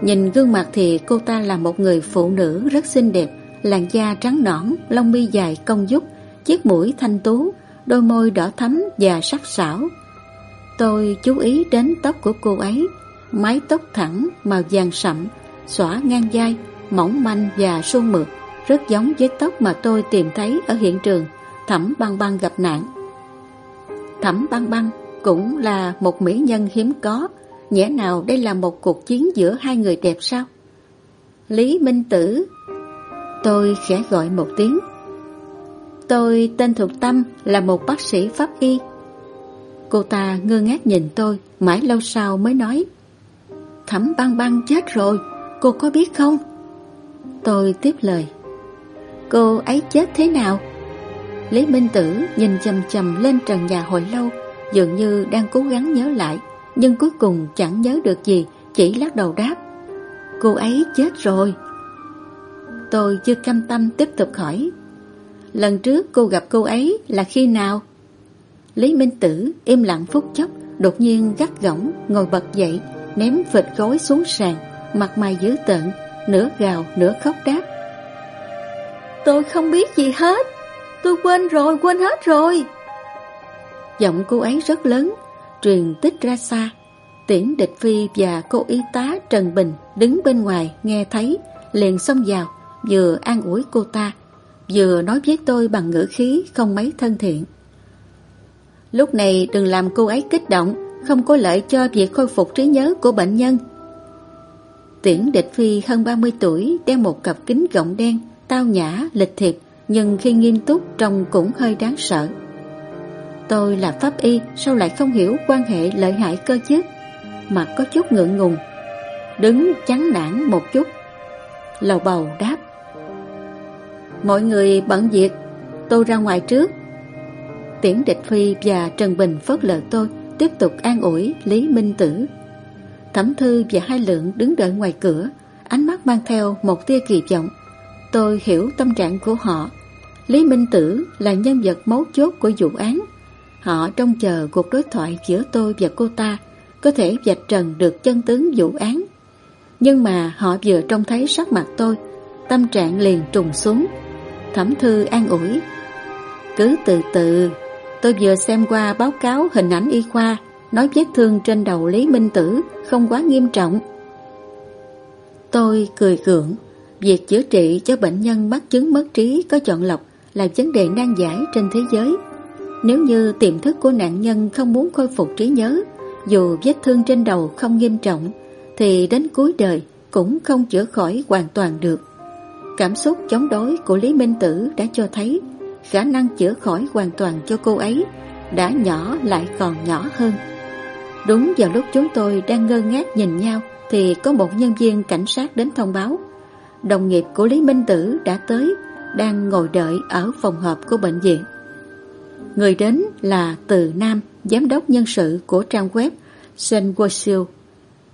Nhìn gương mặt thì cô ta là một người phụ nữ rất xinh đẹp, Làn da trắng nõn, Lông mi dài cong dúc Chiếc mũi thanh tú, Đôi môi đỏ thắm và sắc sảo. Tôi chú ý đến tóc của cô ấy, Mái tóc thẳng màu vàng sậm, Xõa ngang vai, Mỏng manh và suôn mượt rất giống với tóc mà tôi tìm thấy ở hiện trường Thẩm băng băng gặp nạn. Thẩm băng băng cũng là một mỹ nhân hiếm có, nhẽ nào đây là một cuộc chiến giữa hai người đẹp sao? Lý Minh Tử Tôi khẽ gọi một tiếng. Tôi tên Thục Tâm là một bác sĩ pháp y. Cô ta ngơ ngác nhìn tôi, mãi lâu sau mới nói Thẩm băng băng chết rồi, cô có biết không? Tôi tiếp lời Cô ấy chết thế nào? Lý Minh Tử nhìn chầm chầm lên trần nhà hồi lâu, Dường như đang cố gắng nhớ lại, Nhưng cuối cùng chẳng nhớ được gì, Chỉ lắc đầu đáp, Cô ấy chết rồi Tôi chưa cam tâm tiếp tục hỏi, Lần trước cô gặp cô ấy là khi nào? Lý Minh Tử im lặng phút chốc, Đột nhiên gắt gỏng ngồi bật dậy, Ném vịt gối xuống sàn, Mặt mày dữ tợn, Nửa gào nửa khóc đáp Tôi không biết gì hết. Tôi quên rồi, quên hết rồi. Giọng cô ấy rất lớn Truyền tích ra xa. Tiễn địch phi và cô y tá Trần Bình Đứng bên ngoài nghe thấy Liền xông vào Vừa an ủi cô ta Vừa nói với tôi bằng ngữ khí không mấy thân thiện. Lúc này đừng làm cô ấy kích động Không có lợi cho việc khôi phục trí nhớ của bệnh nhân. Tiễn địch phi hơn 30 tuổi Đeo một cặp kính gọng đen Tao nhã, lịch thiệp Nhưng khi nghiêm túc trông cũng hơi đáng sợ. Tôi là pháp y Sao lại không hiểu quan hệ lợi hại cơ chứ? Mặt có chút ngượng ngùng. Đứng chán nản một chút. Lầu bầu đáp. Mọi người bận việc Tôi ra ngoài trước. Tiễn Địch Phi và Trần Bình phớt lờ tôi Tiếp tục an ủi Lý Minh Tử. Thẩm Thư và Hai Lượng đứng đợi ngoài cửa Ánh mắt mang theo một tia kỳ vọng. Tôi hiểu tâm trạng của họ. Lý Minh Tử là nhân vật mấu chốt của vụ án. Họ trông chờ cuộc đối thoại giữa tôi và cô ta có thể vạch trần được chân tướng vụ án. Nhưng mà họ vừa trông thấy sắc mặt tôi, tâm trạng liền trùng xuống. Thẩm thư an ủi. Cứ từ từ, tôi vừa xem qua báo cáo hình ảnh y khoa, nói vết thương trên đầu Lý Minh Tử không quá nghiêm trọng. Tôi cười gượng, Việc chữa trị cho bệnh nhân mắc chứng mất trí có chọn lọc là vấn đề nan giải trên thế giới. Nếu như tiềm thức của nạn nhân không muốn khôi phục trí nhớ, dù vết thương trên đầu không nghiêm trọng, thì đến cuối đời cũng không chữa khỏi hoàn toàn được. Cảm xúc chống đối của Lý Minh Tử đã cho thấy khả năng chữa khỏi hoàn toàn cho cô ấy đã nhỏ lại còn nhỏ hơn. Đúng vào lúc chúng tôi đang ngơ ngác nhìn nhau thì có một nhân viên cảnh sát đến thông báo. Đồng nghiệp của Lý Minh Tử đã tới, đang ngồi đợi ở phòng họp của bệnh viện. Người đến là Từ Nam, giám đốc nhân sự của trang web Senworsil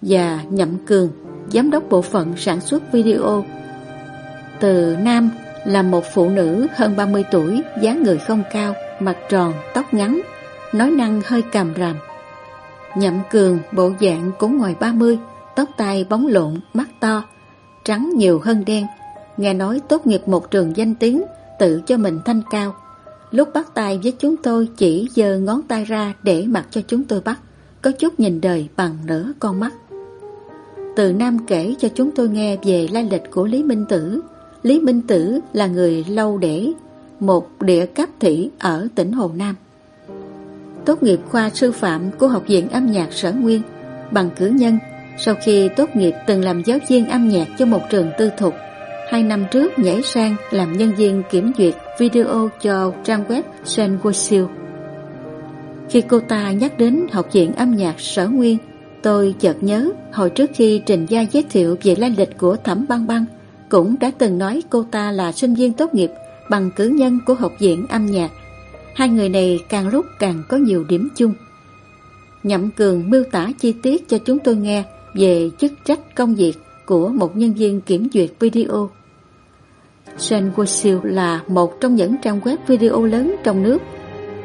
và Nhậm Cường, giám đốc bộ phận sản xuất video. Từ Nam là một phụ nữ hơn 30 tuổi, dáng người không cao, mặt tròn, tóc ngắn, nói năng hơi càm ràm. Nhậm Cường bộ dạng cũng ngoài 30, tóc tai bóng lộn, mắt to, trắng nhiều hơn đen. Nghe nói tốt nghiệp một trường danh tiếng, tự cho mình thanh cao. Lúc bắt tay với chúng tôi chỉ giơ ngón tay ra để mặc cho chúng tôi bắt, có chút nhìn đời bằng nửa con mắt. Từ Nam kể cho chúng tôi nghe về lai lịch của Lý Minh Tử. Lý Minh Tử là người lâu để một địa cấp thị ở tỉnh Hồ Nam. Tốt nghiệp khoa sư phạm của Học viện âm nhạc Sở Nguyên bằng cử nhân sau khi tốt nghiệp từng làm giáo viên âm nhạc cho một trường tư thục. Hai năm trước nhảy sang làm nhân viên kiểm duyệt video cho trang web Senworsil. Khi cô ta nhắc đến Học viện âm nhạc Sở Nguyên, tôi chợt nhớ hồi trước khi Trình Gia giới thiệu về lai lịch của Thẩm Băng Băng, cũng đã từng nói cô ta là sinh viên tốt nghiệp bằng cử nhân của Học viện âm nhạc. Hai người này càng lúc càng có nhiều điểm chung. Nhậm Cường miêu tả chi tiết cho chúng tôi nghe về chức trách công việc của một nhân viên kiểm duyệt video. Senworsil là một trong những trang web video lớn trong nước.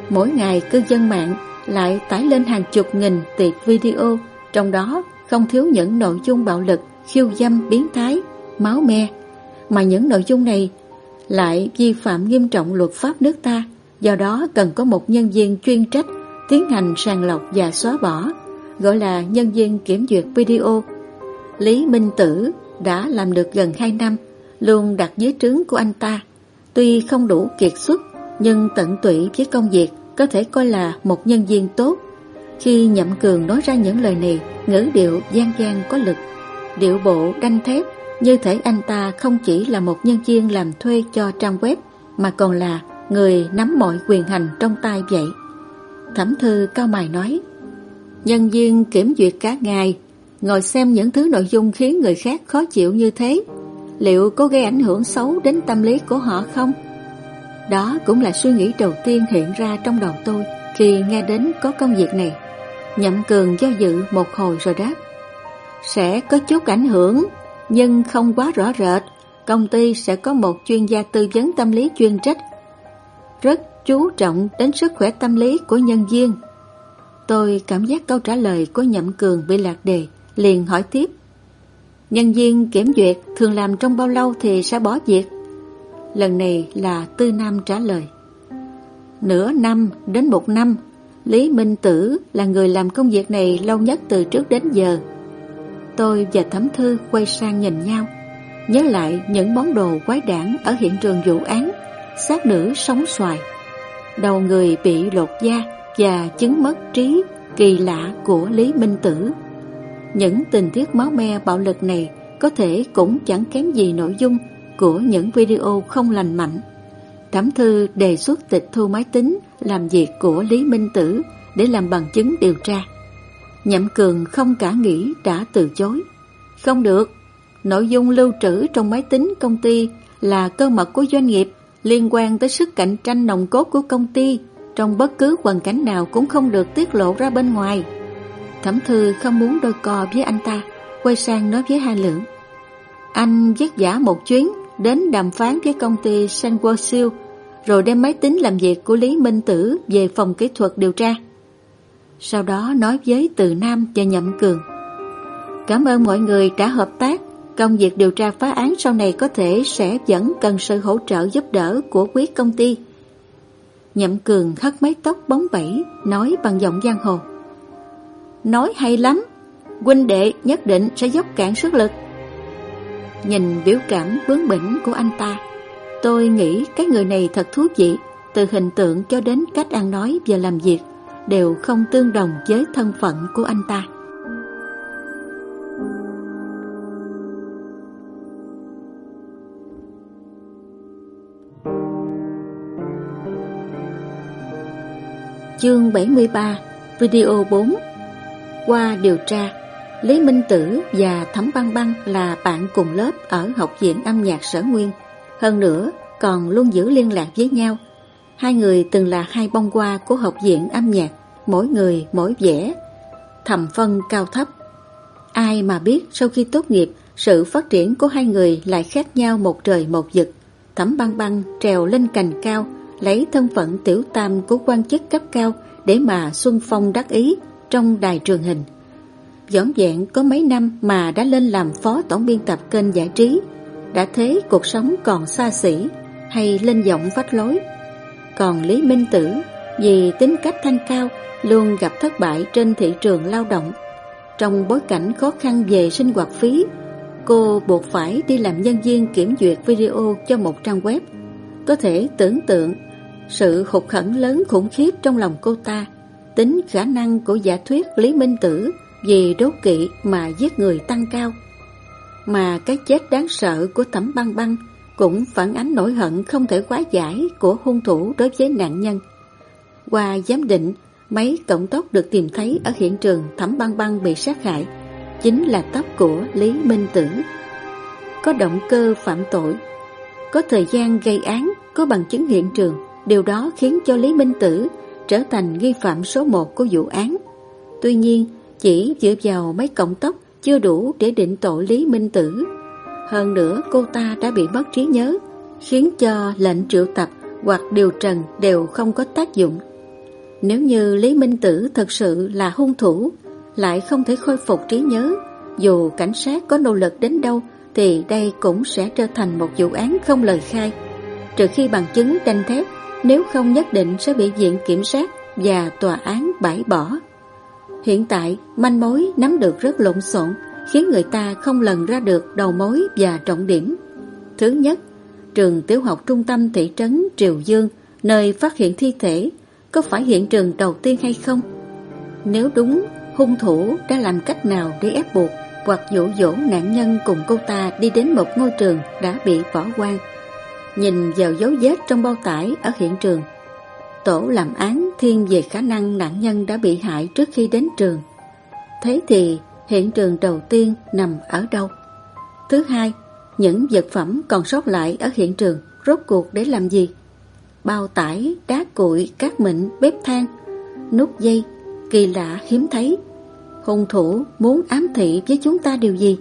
Mỗi ngày cư dân mạng lại tải lên hàng chục nghìn tiệp video, trong đó không thiếu những nội dung bạo lực, khiêu dâm, biến thái, máu me, mà những nội dung này lại vi phạm nghiêm trọng luật pháp nước ta, do đó cần có một nhân viên chuyên trách tiến hành sàng lọc và xóa bỏ, gọi là nhân viên kiểm duyệt video. Lý Minh Tử đã làm được gần 2 năm, luôn đặt dưới trướng của anh ta. Tuy không đủ kiệt xuất, nhưng tận tụy với công việc có thể coi là một nhân viên tốt. Khi Nhậm Cường nói ra những lời này, ngữ điệu gian gian có lực, điệu bộ đanh thép, như thể anh ta không chỉ là một nhân viên làm thuê cho trang web, mà còn là người nắm mọi quyền hành trong tay vậy. Thẩm thư cao mài nói, nhân viên kiểm duyệt cả ngày, ngồi xem những thứ nội dung khiến người khác khó chịu như thế, liệu có gây ảnh hưởng xấu đến tâm lý của họ không? Đó cũng là suy nghĩ đầu tiên hiện ra trong đầu tôi khi nghe đến có công việc này. Nhậm Cường do dự một hồi rồi đáp. Sẽ có chút ảnh hưởng, nhưng không quá rõ rệt. Công ty sẽ có một chuyên gia tư vấn tâm lý chuyên trách. Rất chú trọng đến sức khỏe tâm lý của nhân viên. Tôi cảm giác câu trả lời của Nhậm Cường bị lạc đề, liền hỏi tiếp. Nhân viên kiểm duyệt thường làm trong bao lâu thì sẽ bỏ việc? Lần này là Tư Nam trả lời. Nửa năm đến một năm, Lý Minh Tử là người làm công việc này lâu nhất từ trước đến giờ. Tôi và Thẩm Thư quay sang nhìn nhau, nhớ lại những món đồ quái đản ở hiện trường vụ án, xác nữ sống xoài, đầu người bị lột da và chứng mất trí kỳ lạ của Lý Minh Tử. Những tình tiết máu me bạo lực này có thể cũng chẳng kém gì nội dung của những video không lành mạnh. Thẩm thư đề xuất tịch thu máy tính làm việc của Lý Minh Tử để làm bằng chứng điều tra. Nhậm Cường không cả nghĩ đã từ chối. Không được, nội dung lưu trữ trong máy tính công ty là cơ mật của doanh nghiệp liên quan tới sức cạnh tranh nồng cốt của công ty trong bất cứ hoàn cảnh nào cũng không được tiết lộ ra bên ngoài. Thẩm thư không muốn đôi co với anh ta, quay sang nói với hai lưỡng Anh vất giả một chuyến đến đàm phán với công ty Senworsil rồi đem máy tính làm việc của Lý Minh Tử về phòng kỹ thuật điều tra. Sau đó nói với Từ Nam và Nhậm Cường. Cảm ơn mọi người đã hợp tác. Công việc điều tra phá án sau này có thể sẽ vẫn cần sự hỗ trợ giúp đỡ của quý công ty. Nhậm Cường hất mái tóc bóng bẩy, nói bằng giọng giang hồ. Nói hay lắm, huynh đệ nhất định sẽ dốc cạn sức lực. Nhìn biểu cảm bướng bỉnh của anh ta, tôi nghĩ cái người này thật thú vị, từ hình tượng cho đến cách ăn nói và làm việc đều không tương đồng với thân phận của anh ta. Chương 73 Video 4 Qua điều tra, Lý Minh Tử và Thẩm Băng Băng là bạn cùng lớp ở Học viện âm nhạc Sở Nguyên. Hơn nữa, còn luôn giữ liên lạc với nhau. Hai người từng là hai bông hoa của Học viện âm nhạc, Mỗi người mỗi vẻ, Thầm phân cao thấp. Ai mà biết sau khi tốt nghiệp, Sự phát triển của hai người lại khác nhau một trời một vực. Thẩm Băng Băng trèo lên cành cao lấy thân phận tiểu tam của quan chức cấp cao để mà Xuân Phong đắc ý trong đài truyền hình. Dõn dẹn có mấy năm mà đã lên làm phó tổng biên tập kênh giải trí, đã thế cuộc sống còn xa xỉ hay lên giọng vách lối. Còn Lý Minh Tử vì tính cách thanh cao luôn gặp thất bại trên thị trường lao động. Trong bối cảnh khó khăn về sinh hoạt phí, cô buộc phải đi làm nhân viên kiểm duyệt video cho một trang web. Có thể tưởng tượng sự hụt khẩn lớn khủng khiếp trong lòng cô ta, Tính khả năng của giả thuyết Lý Minh Tử Vì đố kỵ mà giết người tăng cao. Mà cái chết đáng sợ của Thẩm Băng Băng Cũng phản ánh nỗi hận không thể quá giải Của hung thủ đối với nạn nhân. Qua giám định, Mấy cọng tóc được tìm thấy ở hiện trường Thẩm Băng Băng bị sát hại Chính là tóc của Lý Minh Tử. Có động cơ phạm tội, Có thời gian gây án Có bằng chứng hiện trường. Điều đó khiến cho Lý Minh Tử trở thành nghi phạm số một của vụ án. Tuy nhiên, chỉ dựa vào mấy cọng tóc chưa đủ để định tội Lý Minh Tử. Hơn nữa, cô ta đã bị mất trí nhớ, khiến cho lệnh triệu tập hoặc điều trần đều không có tác dụng. Nếu như Lý Minh Tử thật sự là hung thủ, lại không thể khôi phục trí nhớ, dù cảnh sát có nỗ lực đến đâu thì đây cũng sẽ trở thành một vụ án không lời khai. Trừ khi bằng chứng đanh thép nếu không nhất định sẽ bị viện kiểm sát và tòa án bãi bỏ. Hiện tại, manh mối nắm được rất lộn xộn, khiến người ta không lần ra được đầu mối và trọng điểm. Thứ nhất, trường tiểu học trung tâm thị trấn Triều Dương, nơi phát hiện thi thể, có phải hiện trường đầu tiên hay không? Nếu đúng, hung thủ đã làm cách nào để ép buộc hoặc dụ dỗ nạn nhân cùng cô ta đi đến một ngôi trường đã bị bỏ quan? Nhìn vào dấu vết trong bao tải ở hiện trường Tổ làm án thiên về khả năng nạn nhân đã bị hại trước khi đến trường Thế thì hiện trường đầu tiên nằm ở đâu? Thứ hai, những vật phẩm còn sót lại ở hiện trường rốt cuộc để làm gì? Bao tải, đá cuội, cát mịn, bếp than, nút dây, kỳ lạ hiếm thấy Hung thủ muốn ám thị với chúng ta điều gì?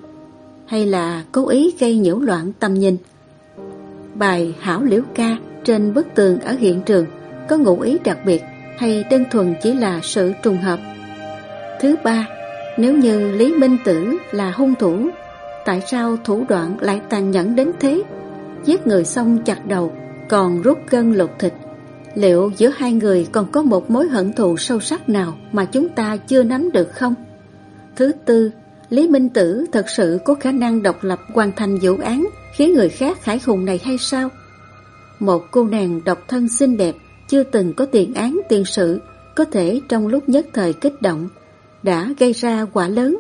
Hay là cố ý gây nhiễu loạn tầm nhìn? Bài Hảo Liễu Ca trên bức tường ở hiện trường có ngụ ý đặc biệt hay đơn thuần chỉ là sự trùng hợp. Thứ ba, nếu như Lý Minh Tử là hung thủ, tại sao thủ đoạn lại tàn nhẫn đến thế? Giết người xong chặt đầu, còn rút gân lột thịt. Liệu giữa hai người còn có một mối hận thù sâu sắc nào mà chúng ta chưa nắm được không? Thứ tư, Lý Minh Tử thật sự có khả năng độc lập hoàn thành vụ án khiến người khác khải hùng này hay sao? Một cô nàng độc thân xinh đẹp, chưa từng có tiền án tiền sự, có thể trong lúc nhất thời kích động, đã gây ra quả lớn.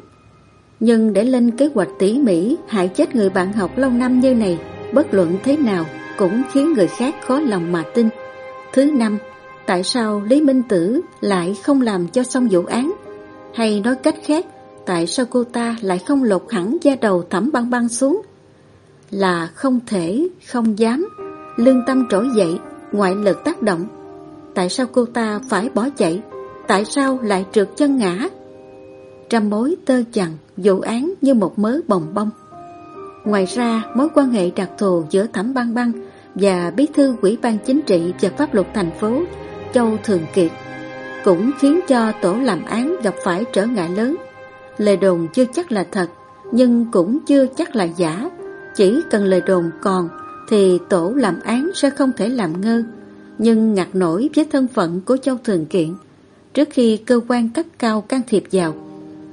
Nhưng để lên kế hoạch tỉ mỉ hại chết người bạn học lâu năm như này, bất luận thế nào cũng khiến người khác khó lòng mà tin. Thứ năm, tại sao Lý Minh Tử lại không làm cho xong vụ án? Hay nói cách khác, tại sao cô ta lại không lột hẳn da đầu thẩm băng băng xuống? Là không thể, không dám, lương tâm trỗi dậy, ngoại lực tác động. Tại sao cô ta phải bỏ chạy? Tại sao lại trượt chân ngã? Trăm mối tơ chằng, vụ án như một mớ bồng bông. Ngoài ra, mối quan hệ đặc thù giữa Thẩm Băng Băng và bí thư quỹ ban chính trị và pháp luật thành phố Châu Thường Kiệt cũng khiến cho tổ làm án gặp phải trở ngại lớn. Lời đồn chưa chắc là thật, nhưng cũng chưa chắc là giả. Chỉ cần lời đồn còn thì tổ làm án sẽ không thể làm ngơ. Nhưng ngặt nổi với thân phận của Châu Thường Kiện, trước khi cơ quan cấp cao can thiệp vào,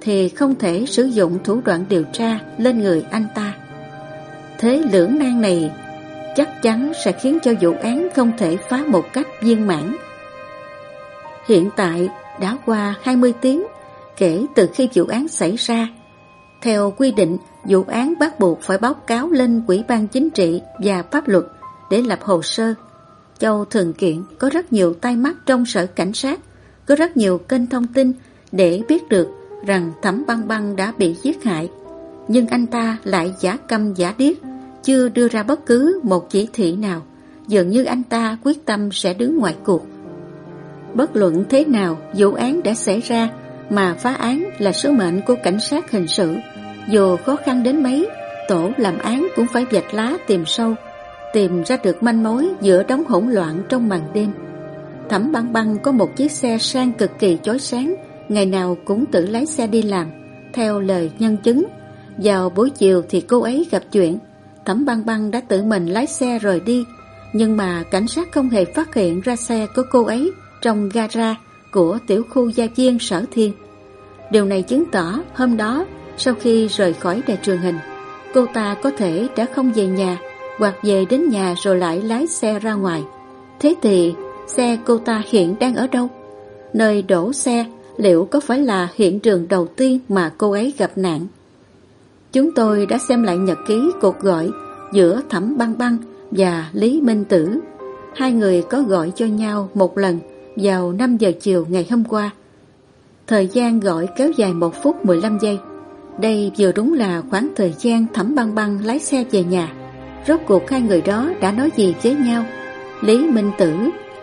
thì không thể sử dụng thủ đoạn điều tra lên người anh ta. Thế lưỡng nan này chắc chắn sẽ khiến cho vụ án không thể phá một cách viên mãn. Hiện tại đã qua 20 tiếng kể từ khi vụ án xảy ra. Theo quy định, vụ án bắt buộc phải báo cáo lên Ủy ban Chính trị và Pháp luật để lập hồ sơ. Châu Thường Kiện có rất nhiều tai mắt trong sở cảnh sát, có rất nhiều kênh thông tin để biết được rằng Thẩm Băng Băng đã bị giết hại. Nhưng anh ta lại giả câm giả điếc, chưa đưa ra bất cứ một chỉ thị nào. Dường như anh ta quyết tâm sẽ đứng ngoài cuộc. Bất luận thế nào, vụ án đã xảy ra mà phá án là sứ mệnh của cảnh sát hình sự. Dù khó khăn đến mấy, tổ làm án cũng phải vạch lá tìm sâu, tìm ra được manh mối giữa đống hỗn loạn trong màn đêm. Thẩm băng băng có một chiếc xe sang cực kỳ chói sáng, ngày nào cũng tự lái xe đi làm, theo lời nhân chứng. Vào buổi chiều thì cô ấy gặp chuyện, Thẩm băng băng đã tự mình lái xe rời đi, nhưng mà cảnh sát không hề phát hiện ra xe của cô ấy trong gara của tiểu khu gia chiên sở thiên. Điều này chứng tỏ hôm đó sau khi rời khỏi đài truyền hình, cô ta có thể đã không về nhà hoặc về đến nhà rồi lại lái xe ra ngoài. Thế thì xe cô ta hiện đang ở đâu? Nơi đổ xe liệu có phải là hiện trường đầu tiên mà cô ấy gặp nạn? Chúng tôi đã xem lại nhật ký cuộc gọi giữa Thẩm Băng Băng và Lý Minh Tử. Hai người có gọi cho nhau một lần vào 5 giờ chiều ngày hôm qua. Thời gian gọi kéo dài 1 phút 15 giây. Đây vừa đúng là khoảng thời gian Thẩm Băng Băng lái xe về nhà. Rốt cuộc hai người đó đã nói gì với nhau? Lý Minh Tử,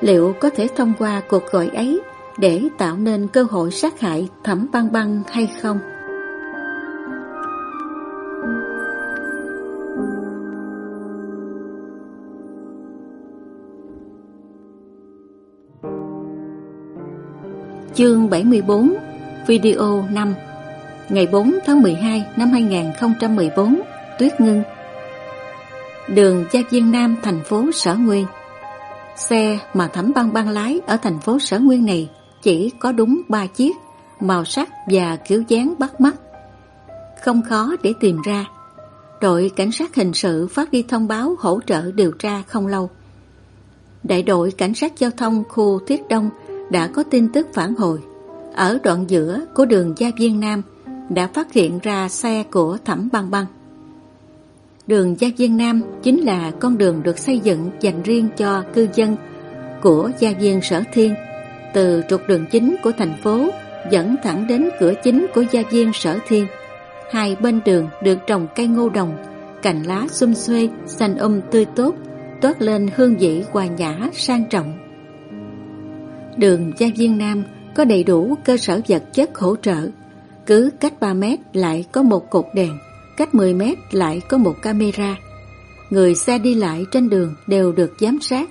liệu có thể thông qua cuộc gọi ấy để tạo nên cơ hội sát hại Thẩm Băng Băng hay không? Chương 74 Video 5 Ngày 4 tháng 12 năm 2014 Tuyết Ngưng. Đường Gia Viên Nam, thành phố Sở Nguyên. Xe mà Thẩm Băng Băng lái ở thành phố Sở Nguyên này chỉ có đúng 3 chiếc, màu sắc và kiểu dáng bắt mắt. Không khó để tìm ra. Đội cảnh sát hình sự phát đi thông báo hỗ trợ điều tra không lâu. Đại đội cảnh sát giao thông khu Thiết Đông đã có tin tức phản hồi. Ở đoạn giữa của đường Gia Viên Nam đã phát hiện ra xe của Thẩm Băng Băng. Đường Gia Viên Nam chính là con đường được xây dựng dành riêng cho cư dân của Gia Viên Sở Thiên, từ trục đường chính của thành phố dẫn thẳng đến cửa chính của Gia Viên Sở Thiên. Hai bên đường được trồng cây ngô đồng, cành lá xum xuê, xanh um tươi tốt, toát lên hương vị hòa nhã sang trọng. Đường Gia Viên Nam có đầy đủ cơ sở vật chất hỗ trợ. Cứ cách 3 mét lại có một cột đèn, cách 10 mét lại có một camera. Người xe đi lại trên đường đều được giám sát.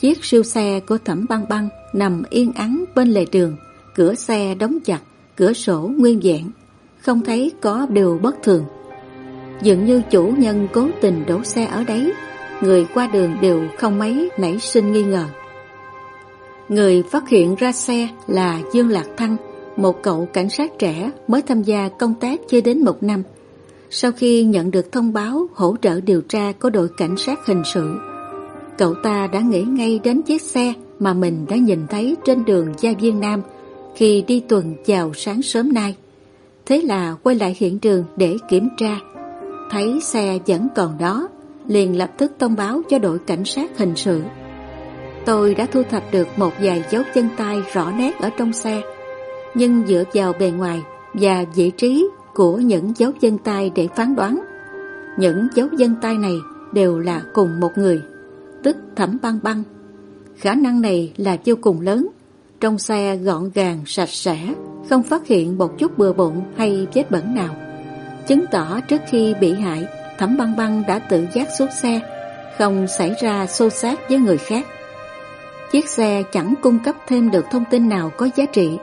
Chiếc siêu xe của Thẩm Băng Băng nằm yên ắng bên lề đường, cửa xe đóng chặt, cửa sổ nguyên vẹn, không thấy có điều bất thường. Dường như chủ nhân cố tình đổ xe ở đấy, người qua đường đều không mấy nảy sinh nghi ngờ. Người phát hiện ra xe là Dương Lạc Thăng, một cậu cảnh sát trẻ mới tham gia công tác chưa đến một năm. Sau khi nhận được thông báo hỗ trợ điều tra của đội cảnh sát hình sự, cậu ta đã nghĩ ngay đến chiếc xe mà mình đã nhìn thấy trên đường Gia Viên Nam khi đi tuần vào sáng sớm nay. Thế là quay lại hiện trường để kiểm tra. Thấy xe vẫn còn đó, liền lập tức thông báo cho đội cảnh sát hình sự. Tôi đã thu thập được một vài dấu chân tay rõ nét ở trong xe, nhưng dựa vào bề ngoài và vị trí của những dấu dân tay để phán đoán. Những dấu dân tay này đều là cùng một người, tức thẩm băng băng. Khả năng này là vô cùng lớn. Trong xe gọn gàng, sạch sẽ, không phát hiện một chút bừa bộn hay vết bẩn nào. Chứng tỏ trước khi bị hại, thẩm băng băng đã tự giác xuống xe, không xảy ra xô xát với người khác. Chiếc xe chẳng cung cấp thêm được thông tin nào có giá trị.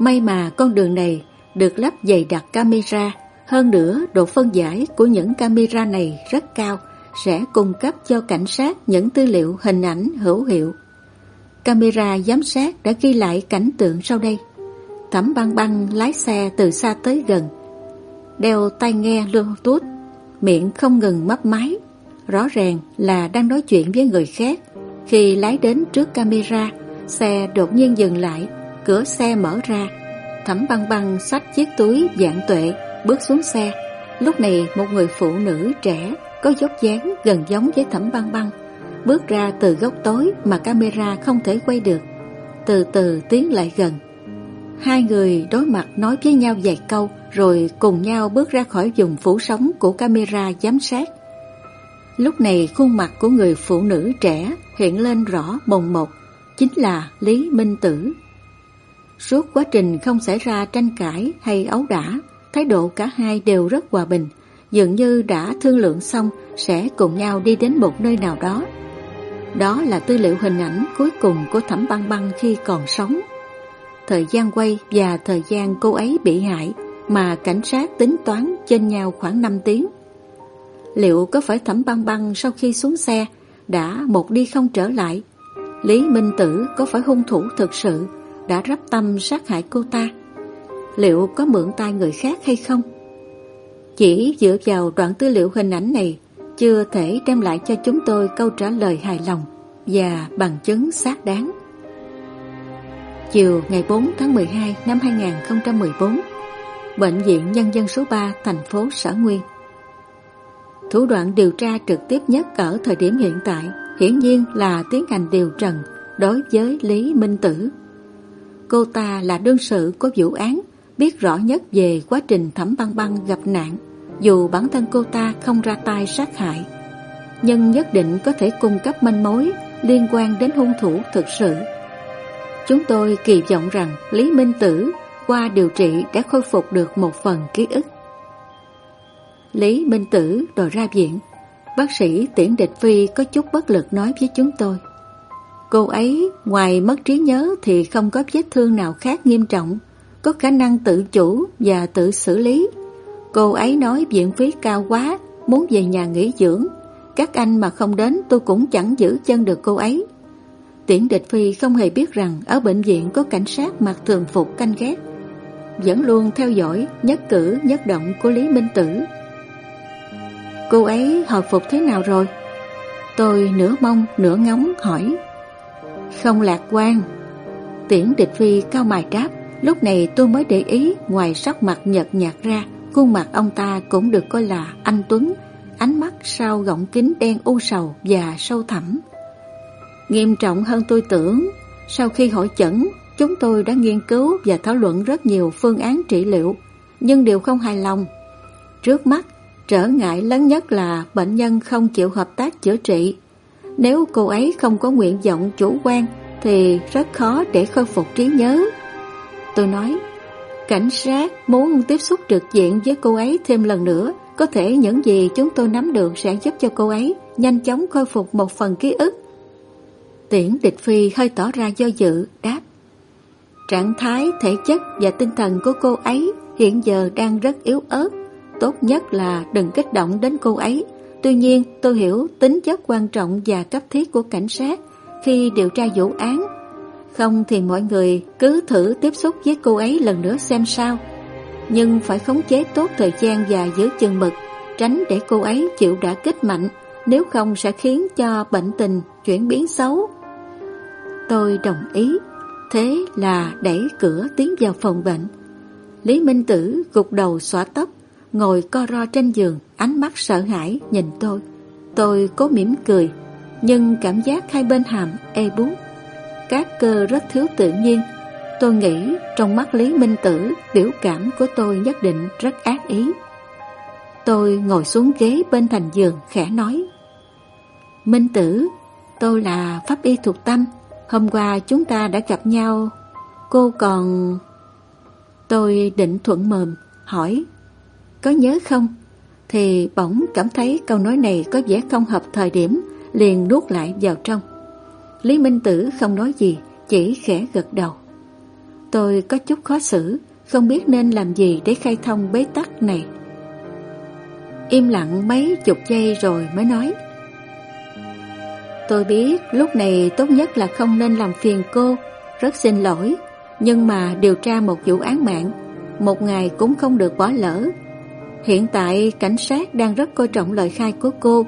May mà con đường này được lắp dày đặt camera, hơn nữa độ phân giải của những camera này rất cao, sẽ cung cấp cho cảnh sát những tư liệu hình ảnh hữu hiệu. Camera giám sát đã ghi lại cảnh tượng sau đây. Thẩm băng băng lái xe từ xa tới gần, đeo tai nghe Bluetooth, miệng không ngừng mấp máy, rõ ràng là đang nói chuyện với người khác. Khi lái đến trước camera, xe đột nhiên dừng lại, cửa xe mở ra. Thẩm băng băng xách chiếc túi dạng tuệ, bước xuống xe. Lúc này một người phụ nữ trẻ có dốc dáng gần giống với thẩm băng băng, bước ra từ góc tối mà camera không thể quay được. Từ từ tiến lại gần. Hai người đối mặt nói với nhau vài câu rồi cùng nhau bước ra khỏi vùng phủ sóng của camera giám sát. Lúc này khuôn mặt của người phụ nữ trẻ hiện lên rõ mồn một, chính là Lý Minh Tử. Suốt quá trình không xảy ra tranh cãi hay ấu đả, thái độ cả hai đều rất hòa bình, dường như đã thương lượng xong sẽ cùng nhau đi đến một nơi nào đó. Đó là tư liệu hình ảnh cuối cùng của Thẩm Băng Băng khi còn sống. Thời gian quay và thời gian cô ấy bị hại mà cảnh sát tính toán trên nhau khoảng 5 tiếng. Liệu có phải Thẩm Băng Băng sau khi xuống xe đã một đi không trở lại? Lý Minh Tử có phải hung thủ thực sự đã rắp tâm sát hại cô ta? Liệu có mượn tay người khác hay không? Chỉ dựa vào đoạn tư liệu hình ảnh này chưa thể đem lại cho chúng tôi câu trả lời hài lòng và bằng chứng xác đáng. Chiều ngày 4 tháng 12 năm 2014 Bệnh viện Nhân dân số 3 thành phố Sở Nguyên Thủ đoạn điều tra trực tiếp nhất ở thời điểm hiện tại hiển nhiên là tiến hành điều trần đối với Lý Minh Tử. Cô ta là đương sự của vụ án, biết rõ nhất về quá trình thẩm băng băng gặp nạn, dù bản thân cô ta không ra tay sát hại. Nhưng nhất định có thể cung cấp manh mối liên quan đến hung thủ thực sự. Chúng tôi kỳ vọng rằng Lý Minh Tử qua điều trị đã khôi phục được một phần ký ức. Lý Minh Tử đòi ra viện, bác sĩ Tiễn Địch Phi có chút bất lực nói với chúng tôi. Cô ấy ngoài mất trí nhớ thì không có vết thương nào khác nghiêm trọng, có khả năng tự chủ và tự xử lý. Cô ấy nói viện phí cao quá, muốn về nhà nghỉ dưỡng. Các anh mà không đến tôi cũng chẳng giữ chân được cô ấy. Tiễn địch phi không hề biết rằng ở bệnh viện có cảnh sát mặc thường phục canh gác. Vẫn luôn theo dõi nhất cử nhất động của Lý Minh Tử. Cô ấy hồi phục thế nào rồi? Tôi nửa mong nửa ngóng hỏi. Không lạc quan. Tiễn địch phi cao mài đáp. Lúc này tôi mới để ý ngoài sắc mặt nhợt nhạt ra, khuôn mặt ông ta cũng được coi là anh Tuấn, ánh mắt sau gọng kính đen u sầu và sâu thẳm. Nghiêm trọng hơn tôi tưởng, sau khi hội chẩn, chúng tôi đã nghiên cứu và thảo luận rất nhiều phương án trị liệu, nhưng đều không hài lòng. Trước mắt, trở ngại lớn nhất là bệnh nhân không chịu hợp tác chữa trị. Nếu cô ấy không có nguyện vọng chủ quan thì rất khó để khôi phục trí nhớ. Tôi nói, cảnh sát muốn tiếp xúc trực diện với cô ấy thêm lần nữa, có thể những gì chúng tôi nắm được sẽ giúp cho cô ấy nhanh chóng khôi phục một phần ký ức. Tiễn địch phi hơi tỏ ra do dự, đáp. Trạng thái, thể chất và tinh thần của cô ấy hiện giờ đang rất yếu ớt. Tốt nhất là đừng kích động đến cô ấy. Tuy nhiên, tôi hiểu tính chất quan trọng và cấp thiết của cảnh sát khi điều tra vụ án. Không thì mọi người cứ thử tiếp xúc với cô ấy lần nữa xem sao. Nhưng phải khống chế tốt thời gian và giữ chừng mực, tránh để cô ấy chịu đả kích mạnh, nếu không sẽ khiến cho bệnh tình chuyển biến xấu. Tôi đồng ý, thế là đẩy cửa tiến vào phòng bệnh. Lý Minh Tử gục đầu xóa tóc, ngồi co ro trên giường, ánh mắt sợ hãi nhìn tôi. Tôi cố mỉm cười, nhưng cảm giác hai bên hàm e ê bút Các cơ rất thiếu tự nhiên. Tôi nghĩ trong mắt Lý Minh Tử, biểu cảm của tôi nhất định rất ác ý. Tôi ngồi xuống ghế bên thành giường khẽ nói Minh Tử, tôi là pháp y thuộc tâm Hôm qua chúng ta đã gặp nhau Cô còn... Tôi định thuận mồm hỏi có nhớ không? Thì bỗng cảm thấy câu nói này có vẻ không hợp thời điểm, Liền nuốt lại vào trong. Lý Minh Tử không nói gì, Chỉ khẽ gật đầu. Tôi có chút khó xử, Không biết nên làm gì để khai thông bế tắc này. Im lặng mấy chục giây rồi mới nói. Tôi biết lúc này tốt nhất là không nên làm phiền cô, Rất xin lỗi. Nhưng mà điều tra một vụ án mạng, Một ngày cũng không được bỏ lỡ. Hiện tại cảnh sát đang rất coi trọng lời khai của cô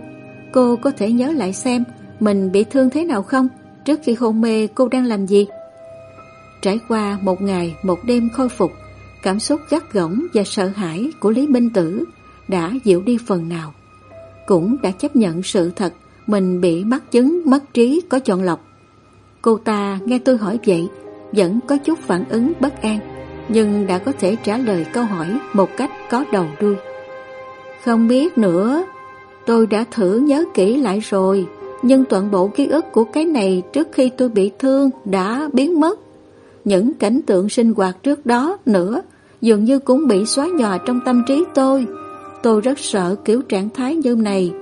Cô có thể nhớ lại xem mình bị thương thế nào không? Trước khi hôn mê cô đang làm gì? Trải qua một ngày một đêm khôi phục, cảm xúc gắt gỏng và sợ hãi của Lý Minh Tử đã dịu đi phần nào. Cũng đã chấp nhận sự thật mình bị mắc chứng mất trí có chọn lọc. Cô ta nghe tôi hỏi vậy, vẫn có chút phản ứng bất an, nhưng đã có thể trả lời câu hỏi một cách có đầu đuôi. Không biết nữa, tôi đã thử nhớ kỹ lại rồi, nhưng toàn bộ ký ức của cái này trước khi tôi bị thương đã biến mất. Những cảnh tượng sinh hoạt trước đó nữa dường như cũng bị xóa nhòa trong tâm trí tôi. Tôi rất sợ kiểu trạng thái như này.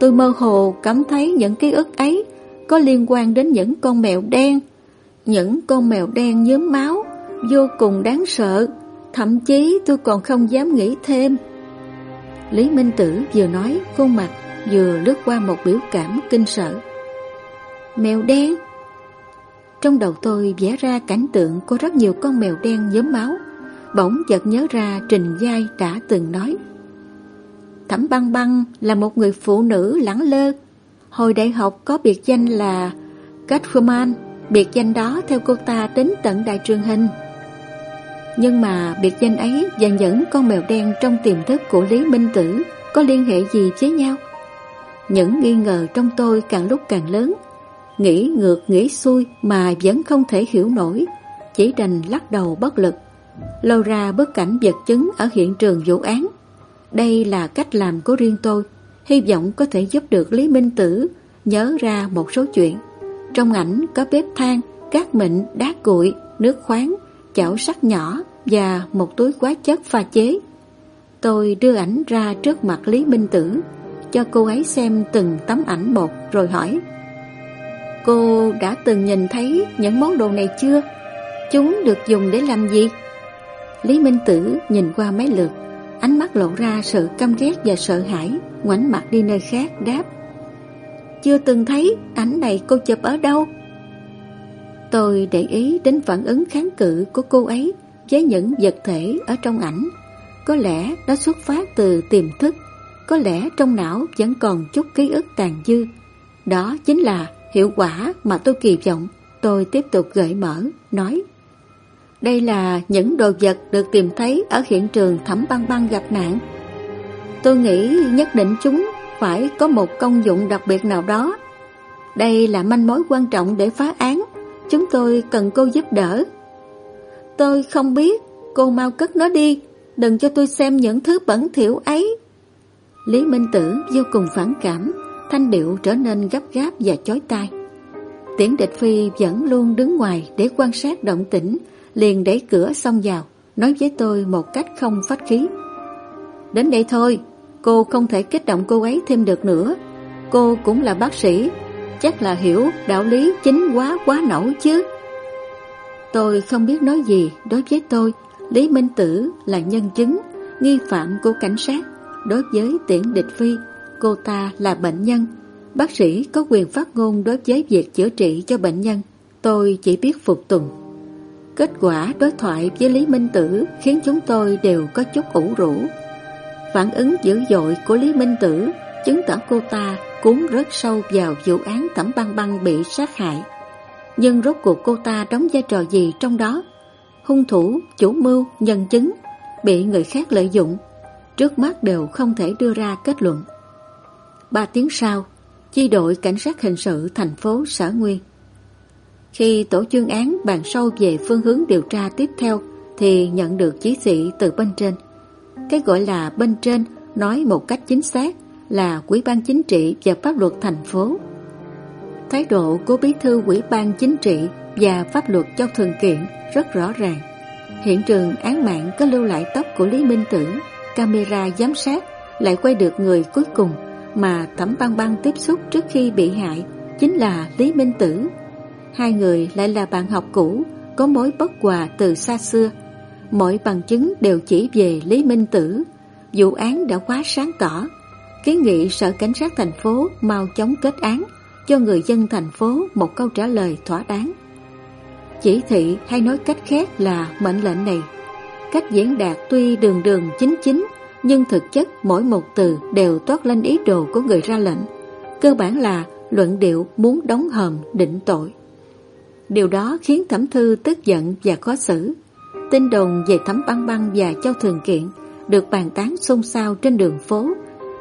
Tôi mơ hồ cảm thấy những ký ức ấy có liên quan đến những con mèo đen. Những con mèo đen nhớm máu, vô cùng đáng sợ. Thậm chí tôi còn không dám nghĩ thêm. Lý Minh Tử vừa nói khuôn mặt vừa lướt qua một biểu cảm kinh sợ. Mèo đen? Trong đầu tôi vẽ ra cảnh tượng có rất nhiều con mèo đen nhớm máu. Bỗng chợt nhớ ra Trình Giai đã từng nói. Thẩm băng băng là một người phụ nữ lẳng lơ. Hồi đại học có biệt danh là Catwoman, biệt danh đó theo cô ta đến tận đại truyền hình. Nhưng mà biệt danh ấy và những con mèo đen trong tiềm thức của Lý Minh Tử có liên hệ gì với nhau? Những nghi ngờ trong tôi càng lúc càng lớn. Nghĩ ngược nghĩ xuôi mà vẫn không thể hiểu nổi. Chỉ đành lắc đầu bất lực Lâu ra bức cảnh vật chứng ở hiện trường vụ án. Đây là cách làm của riêng tôi. Hy vọng có thể giúp được Lý Minh Tử Nhớ ra một số chuyện. Trong ảnh có bếp than, cát mịn, đá cuội, nước khoáng. Chảo sắt nhỏ và một túi quá chất pha chế Tôi đưa ảnh ra trước mặt Lý Minh Tử, cho cô ấy xem từng tấm ảnh một rồi hỏi, Cô đã từng nhìn thấy những món đồ này chưa? Chúng được dùng để làm gì? Lý Minh Tử nhìn qua mấy lượt Ánh mắt lộ ra sự căm ghét và sợ hãi, Ngoảnh mặt đi nơi khác, đáp, Chưa từng thấy, ảnh này cô chụp ở đâu Tôi để ý đến phản ứng kháng cự của cô ấy Với những vật thể ở trong ảnh Có lẽ nó xuất phát từ tiềm thức có lẽ trong não vẫn còn chút ký ức tàn dư. Đó chính là hiệu quả mà tôi kỳ vọng. Tôi tiếp tục gợi mở, nói Đây là những đồ vật được tìm thấy ở hiện trường thẩm băng băng gặp nạn. Tôi nghĩ nhất định chúng phải có một công dụng đặc biệt nào đó. Đây là manh mối quan trọng để phá án. Chúng tôi cần cô giúp đỡ. Tôi không biết, cô mau cất nó đi. Đừng cho tôi xem những thứ bẩn thỉu ấy. Lý Minh Tử vô cùng phản cảm, thanh điệu trở nên gấp gáp và chói tai. Tiễn địch phi vẫn luôn đứng ngoài để quan sát động tĩnh, liền đẩy cửa xông vào, nói với tôi một cách không phát khí. Đến đây thôi, cô không thể kích động cô ấy thêm được nữa. Cô cũng là bác sĩ, chắc là hiểu đạo lý chính quá quá nổi chứ. Tôi không biết nói gì đối với tôi, Lý Minh Tử là nhân chứng, nghi phạm của cảnh sát đối với tiễn địch phi, cô ta là bệnh nhân. Bác sĩ có quyền phát ngôn đối với việc chữa trị cho bệnh nhân. Tôi chỉ biết phục tùng. Kết quả đối thoại với Lý Minh Tử khiến chúng tôi đều có chút ủ rũ. Phản ứng dữ dội của Lý Minh Tử chứng tỏ cô ta cuốn rớt sâu vào vụ án Tẩm Băng Băng bị sát hại. Nhưng rốt cuộc cô ta đóng vai trò gì trong đó? Hung thủ, chủ mưu, nhân chứng bị người khác lợi dụng trước mắt đều không thể đưa ra kết luận. Ba tiếng sau, chi đội cảnh sát hình sự thành phố Sở Nguyên. Khi tổ chuyên án bàn sâu về phương hướng điều tra tiếp theo thì nhận được chỉ thị từ bên trên. Cái gọi là bên trên nói một cách chính xác là Quỹ ban Chính trị và Pháp luật thành phố. Thái độ của bí thư Quỹ ban Chính trị và Pháp luật cho thường kiện rất rõ ràng. Hiện trường án mạng có lưu lại tóc của Lý Minh Tử camera giám sát lại quay được người cuối cùng mà Thẩm Băng Băng tiếp xúc trước khi bị hại chính là Lý Minh Tử. Hai người lại là bạn học cũ, có mối bất hòa từ xa xưa. Mọi bằng chứng đều chỉ về Lý Minh Tử. Vụ án đã quá sáng tỏ. Kiến nghị Sở Cảnh sát thành phố mau chóng kết án cho người dân thành phố một câu trả lời thỏa đáng. Chỉ thị hay nói cách khác là mệnh lệnh này Cách diễn đạt tuy đường đường chính chính, nhưng thực chất mỗi một từ đều toát lên ý đồ của người ra lệnh. cơ bản là luận điệu muốn đóng hòm định tội. Điều đó khiến Thẩm Thư tức giận và khó xử. Tin đồn về Thẩm Băng Băng và Châu Thường Kiện được bàn tán xôn xao trên đường phố,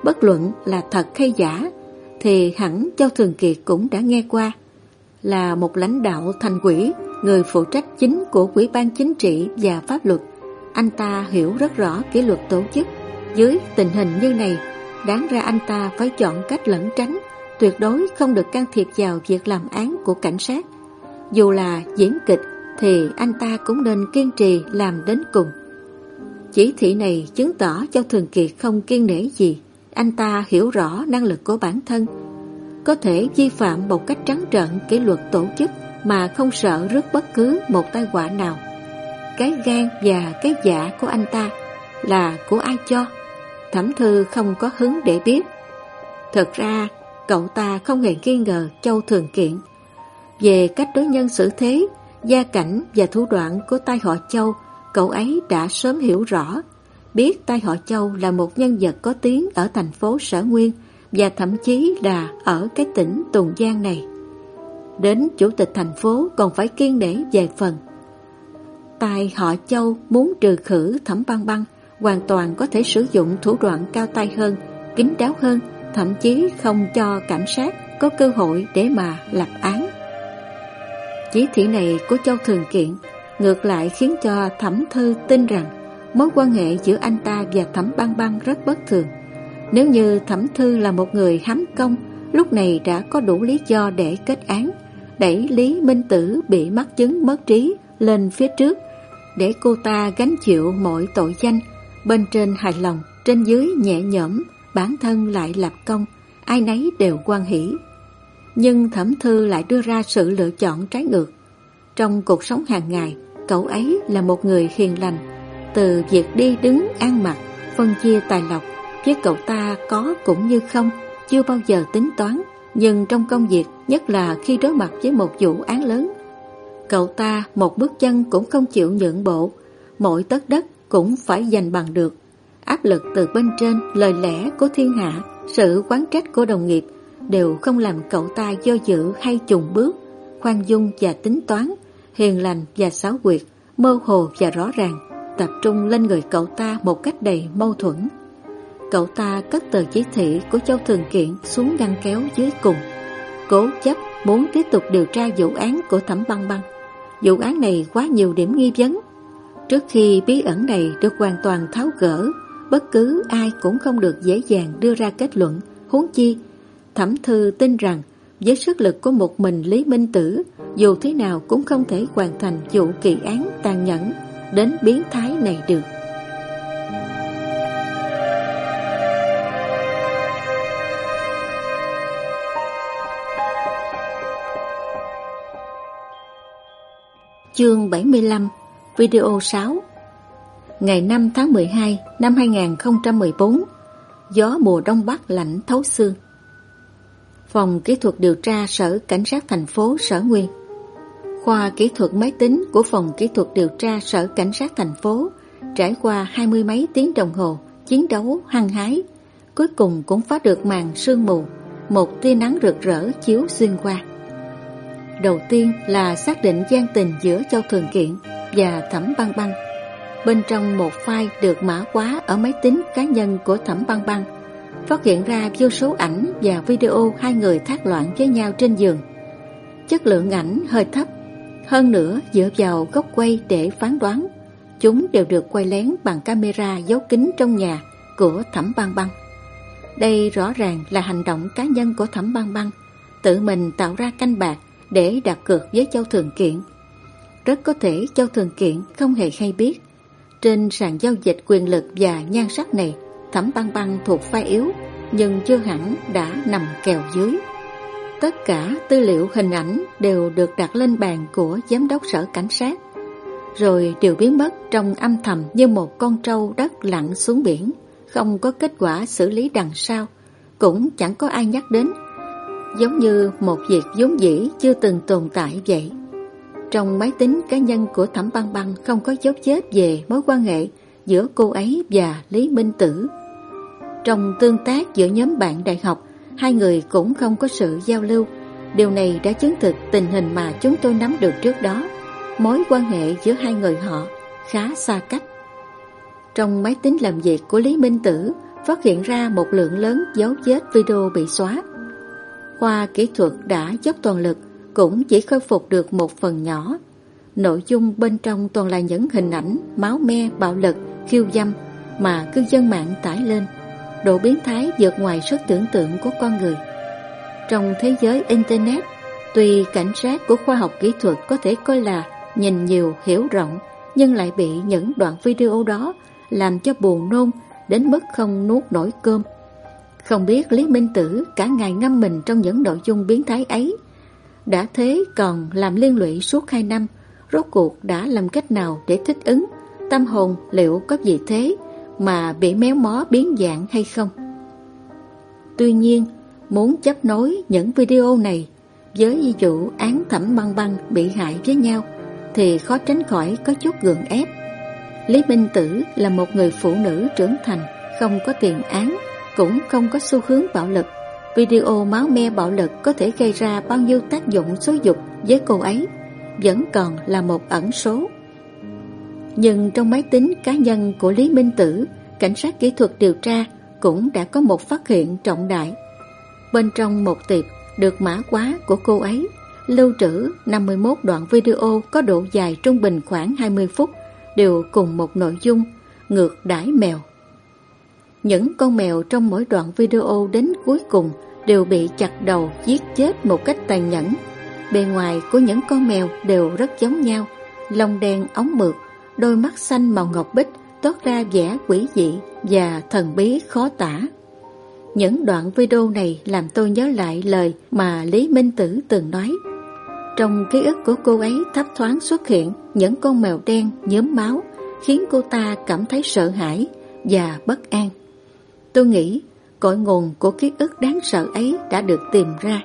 bất luận là thật hay giả, thì hẳn Châu Thường Kiệt cũng đã nghe qua. Là một lãnh đạo thành quỹ, người phụ trách chính của Quỹ ban Chính trị và Pháp luật, anh ta hiểu rất rõ kỷ luật tổ chức. Dưới tình hình như này, đáng ra anh ta phải chọn cách lẩn tránh, tuyệt đối không được can thiệp vào việc làm án của cảnh sát. Dù là diễn kịch thì anh ta cũng nên kiên trì làm đến cùng. Chỉ thị này chứng tỏ cho Thường Kiệt không kiên nể gì. Anh ta hiểu rõ năng lực của bản thân, có thể vi phạm một cách trắng trợn kỷ luật tổ chức mà không sợ rước bất cứ một tai họa nào. Cái gan và cái dạ của anh ta là của ai cho? Thẩm thư không có hứng để biết. Thật ra, cậu ta không hề nghi ngờ Châu Thường Kiện. Về cách đối nhân xử thế, gia cảnh và thủ đoạn của tai họ Châu, cậu ấy đã sớm hiểu rõ. Biết tai họ Châu là một nhân vật có tiếng ở thành phố Sở Nguyên và thậm chí là ở cái tỉnh Tùng Giang này. Đến chủ tịch thành phố còn phải kiên để về phần. Tài họ Châu muốn trừ khử thẩm băng băng hoàn toàn có thể sử dụng thủ đoạn cao tay hơn, kín đáo hơn, thậm chí không cho cảnh sát có cơ hội để mà lập án. Chỉ thị này của Châu Thường Kiện ngược lại khiến cho Thẩm Thư tin rằng mối quan hệ giữa anh ta và Thẩm Băng Băng rất bất thường. Nếu như Thẩm Thư là một người hám công, lúc này đã có đủ lý do để kết án, đẩy Lý Minh Tử bị mắc chứng mất trí lên phía trước, để cô ta gánh chịu mọi tội danh, bên trên hài lòng, trên dưới nhẹ nhõm, bản thân lại lập công, ai nấy đều quan hỷ. Nhưng Thẩm Thư lại đưa ra sự lựa chọn trái ngược. Trong cuộc sống hàng ngày, cậu ấy là một người hiền lành, từ việc đi đứng ăn mặc, phân chia tài lộc, với cậu ta có cũng như không, chưa bao giờ tính toán, nhưng trong công việc, nhất là khi đối mặt với một vụ án lớn, cậu ta một bước chân cũng không chịu nhượng bộ, mỗi tấc đất cũng phải giành bằng được. Áp lực từ bên trên, lời lẽ của thiên hạ, sự quán trách của đồng nghiệp đều không làm cậu ta do dự hay chùng bước, khoan dung và tính toán, hiền lành và xáo quyệt, mơ hồ và rõ ràng, tập trung lên người cậu ta một cách đầy mâu thuẫn. Cậu ta cất tờ chỉ thị của Châu Thường Kiện xuống ngăn kéo dưới cùng, cố chấp muốn tiếp tục điều tra vụ án của Thẩm Băng Băng. Vụ án này quá nhiều điểm nghi vấn. Trước khi bí ẩn này được hoàn toàn tháo gỡ, bất cứ ai cũng không được dễ dàng đưa ra kết luận, huống chi. Thẩm Thư tin rằng với sức lực của một mình Lý Minh Tử, dù thế nào cũng không thể hoàn thành vụ kỳ án tàn nhẫn đến biến thái này được. Chương 75 Video 6 Ngày 5 tháng 12 năm 2014 Gió mùa đông bắc lạnh thấu xương Phòng kỹ thuật điều tra Sở Cảnh sát thành phố Sở Nguyên Khoa kỹ thuật máy tính của Phòng kỹ thuật điều tra Sở Cảnh sát thành phố trải qua hai mươi mấy tiếng đồng hồ chiến đấu hăng hái cuối cùng cũng phá được màn sương mù một tia nắng rực rỡ chiếu xuyên qua Đầu tiên là xác định gian tình giữa Châu Thường Kiện và Thẩm Băng Băng. Bên trong một file được mã hóa ở máy tính cá nhân của Thẩm Băng Băng, phát hiện ra vô số ảnh và video hai người thác loạn với nhau trên giường. Chất lượng ảnh hơi thấp, hơn nữa dựa vào góc quay để phán đoán. Chúng đều được quay lén bằng camera giấu kính trong nhà của Thẩm Băng Băng. Đây rõ ràng là hành động cá nhân của Thẩm Băng Băng, tự mình tạo ra canh bạc để đặt cược với Châu Thường Kiện. Rất có thể Châu Thường Kiện không hề hay biết. Trên sàn giao dịch quyền lực và nhan sắc này, Thẩm Băng Băng thuộc phái yếu, nhưng chưa hẳn đã nằm kèo dưới. Tất cả tư liệu hình ảnh đều được đặt lên bàn của giám đốc sở cảnh sát, rồi đều biến mất trong âm thầm như một con trâu đất lặn xuống biển, không có kết quả xử lý đằng sau, cũng chẳng có ai nhắc đến giống như một việc vốn dĩ chưa từng tồn tại vậy. Trong máy tính cá nhân của Thẩm Băng Băng không có dấu vết về mối quan hệ giữa cô ấy và Lý Minh Tử. Trong tương tác giữa nhóm bạn đại học Hai người cũng không có sự giao lưu. Điều này đã chứng thực tình hình mà chúng tôi nắm được trước đó. Mối quan hệ giữa hai người họ khá xa cách. Trong máy tính làm việc của Lý Minh Tử phát hiện ra một lượng lớn dấu vết video bị xóa. Khoa kỹ thuật đã dốc toàn lực cũng chỉ khôi phục được một phần nhỏ. Nội dung bên trong toàn là những hình ảnh máu me, bạo lực, khiêu dâm mà cư dân mạng tải lên. Độ biến thái vượt ngoài sức tưởng tượng của con người. Trong thế giới Internet, tuy cảnh sát của khoa học kỹ thuật có thể coi là nhìn nhiều, hiểu rộng, nhưng lại bị những đoạn video đó làm cho buồn nôn đến mức không nuốt nổi cơm. Không biết Lý Minh Tử cả ngày ngâm mình trong những nội dung biến thái ấy. Đã thế còn làm liên lụy suốt hai năm, rốt cuộc đã làm cách nào để thích ứng, tâm hồn liệu có gì thế mà bị méo mó biến dạng hay không? Tuy nhiên, muốn chấp nối những video này với vụ án thẩm băng băng bị hại với nhau thì khó tránh khỏi có chút gượng ép. Lý Minh Tử là một người phụ nữ trưởng thành, không có tiền án, cũng không có xu hướng bạo lực. Video máu me bạo lực có thể gây ra bao nhiêu tác dụng xúi dục với cô ấy, vẫn còn là một ẩn số. Nhưng trong máy tính cá nhân của Lý Minh Tử, cảnh sát kỹ thuật điều tra cũng đã có một phát hiện trọng đại. Bên trong một tiệp được mã quá của cô ấy, lưu trữ 51 đoạn video có độ dài trung bình khoảng 20 phút đều cùng một nội dung ngược đãi mèo. Những con mèo trong mỗi đoạn video đến cuối cùng đều bị chặt đầu giết chết một cách tàn nhẫn. Bề ngoài của những con mèo đều rất giống nhau, lông đen ống mượt, đôi mắt xanh màu ngọc bích toát ra vẻ quỷ dị và thần bí khó tả. Những đoạn video này làm tôi nhớ lại lời mà Lý Minh Tử từng nói. Trong ký ức của cô ấy thấp thoáng xuất hiện những con mèo đen nhớm máu, khiến cô ta cảm thấy sợ hãi và bất an. Tôi nghĩ cội nguồn của ký ức đáng sợ ấy đã được tìm ra.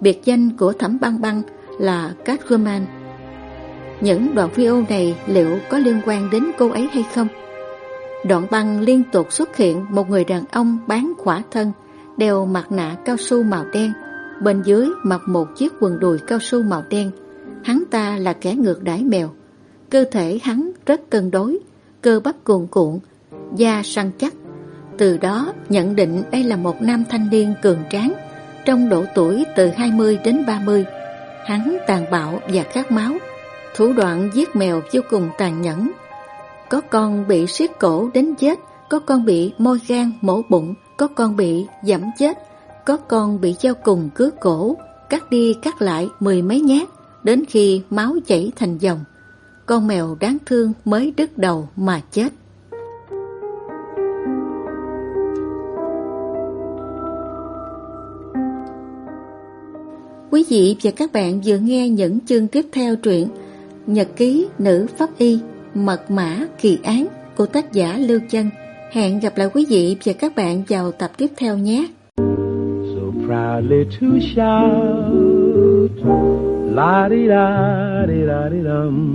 Biệt danh của Thẩm Băng Băng là Catwoman. Những đoạn video này liệu có liên quan đến cô ấy hay không? Đoạn băng liên tục xuất hiện một người đàn ông bán khỏa thân, đeo mặt nạ cao su màu đen, bên dưới mặc một chiếc quần đùi cao su màu đen. Hắn ta là kẻ ngược đãi mèo. Cơ thể hắn rất cân đối, cơ bắp cuồn cuộn, da săn chắc. Từ đó nhận định đây là một nam thanh niên cường tráng, trong độ tuổi từ 20 đến 30. Hắn tàn bạo và khát máu, thủ đoạn giết mèo vô cùng tàn nhẫn. Có con bị siết cổ đến chết, có con bị môi gan mổ bụng, có con bị giảm chết, có con bị giao cùng cứa cổ, cắt đi cắt lại mười mấy nhát, đến khi máu chảy thành dòng. Con mèo đáng thương mới đứt đầu mà chết. Quý vị và các bạn vừa nghe những chương tiếp theo truyện Nhật ký nữ pháp y Mật mã kỳ án của tác giả Lưu Chân. Hẹn gặp lại quý vị và các bạn vào tập tiếp theo nhé. So proudly to shout, la di da di da di dum.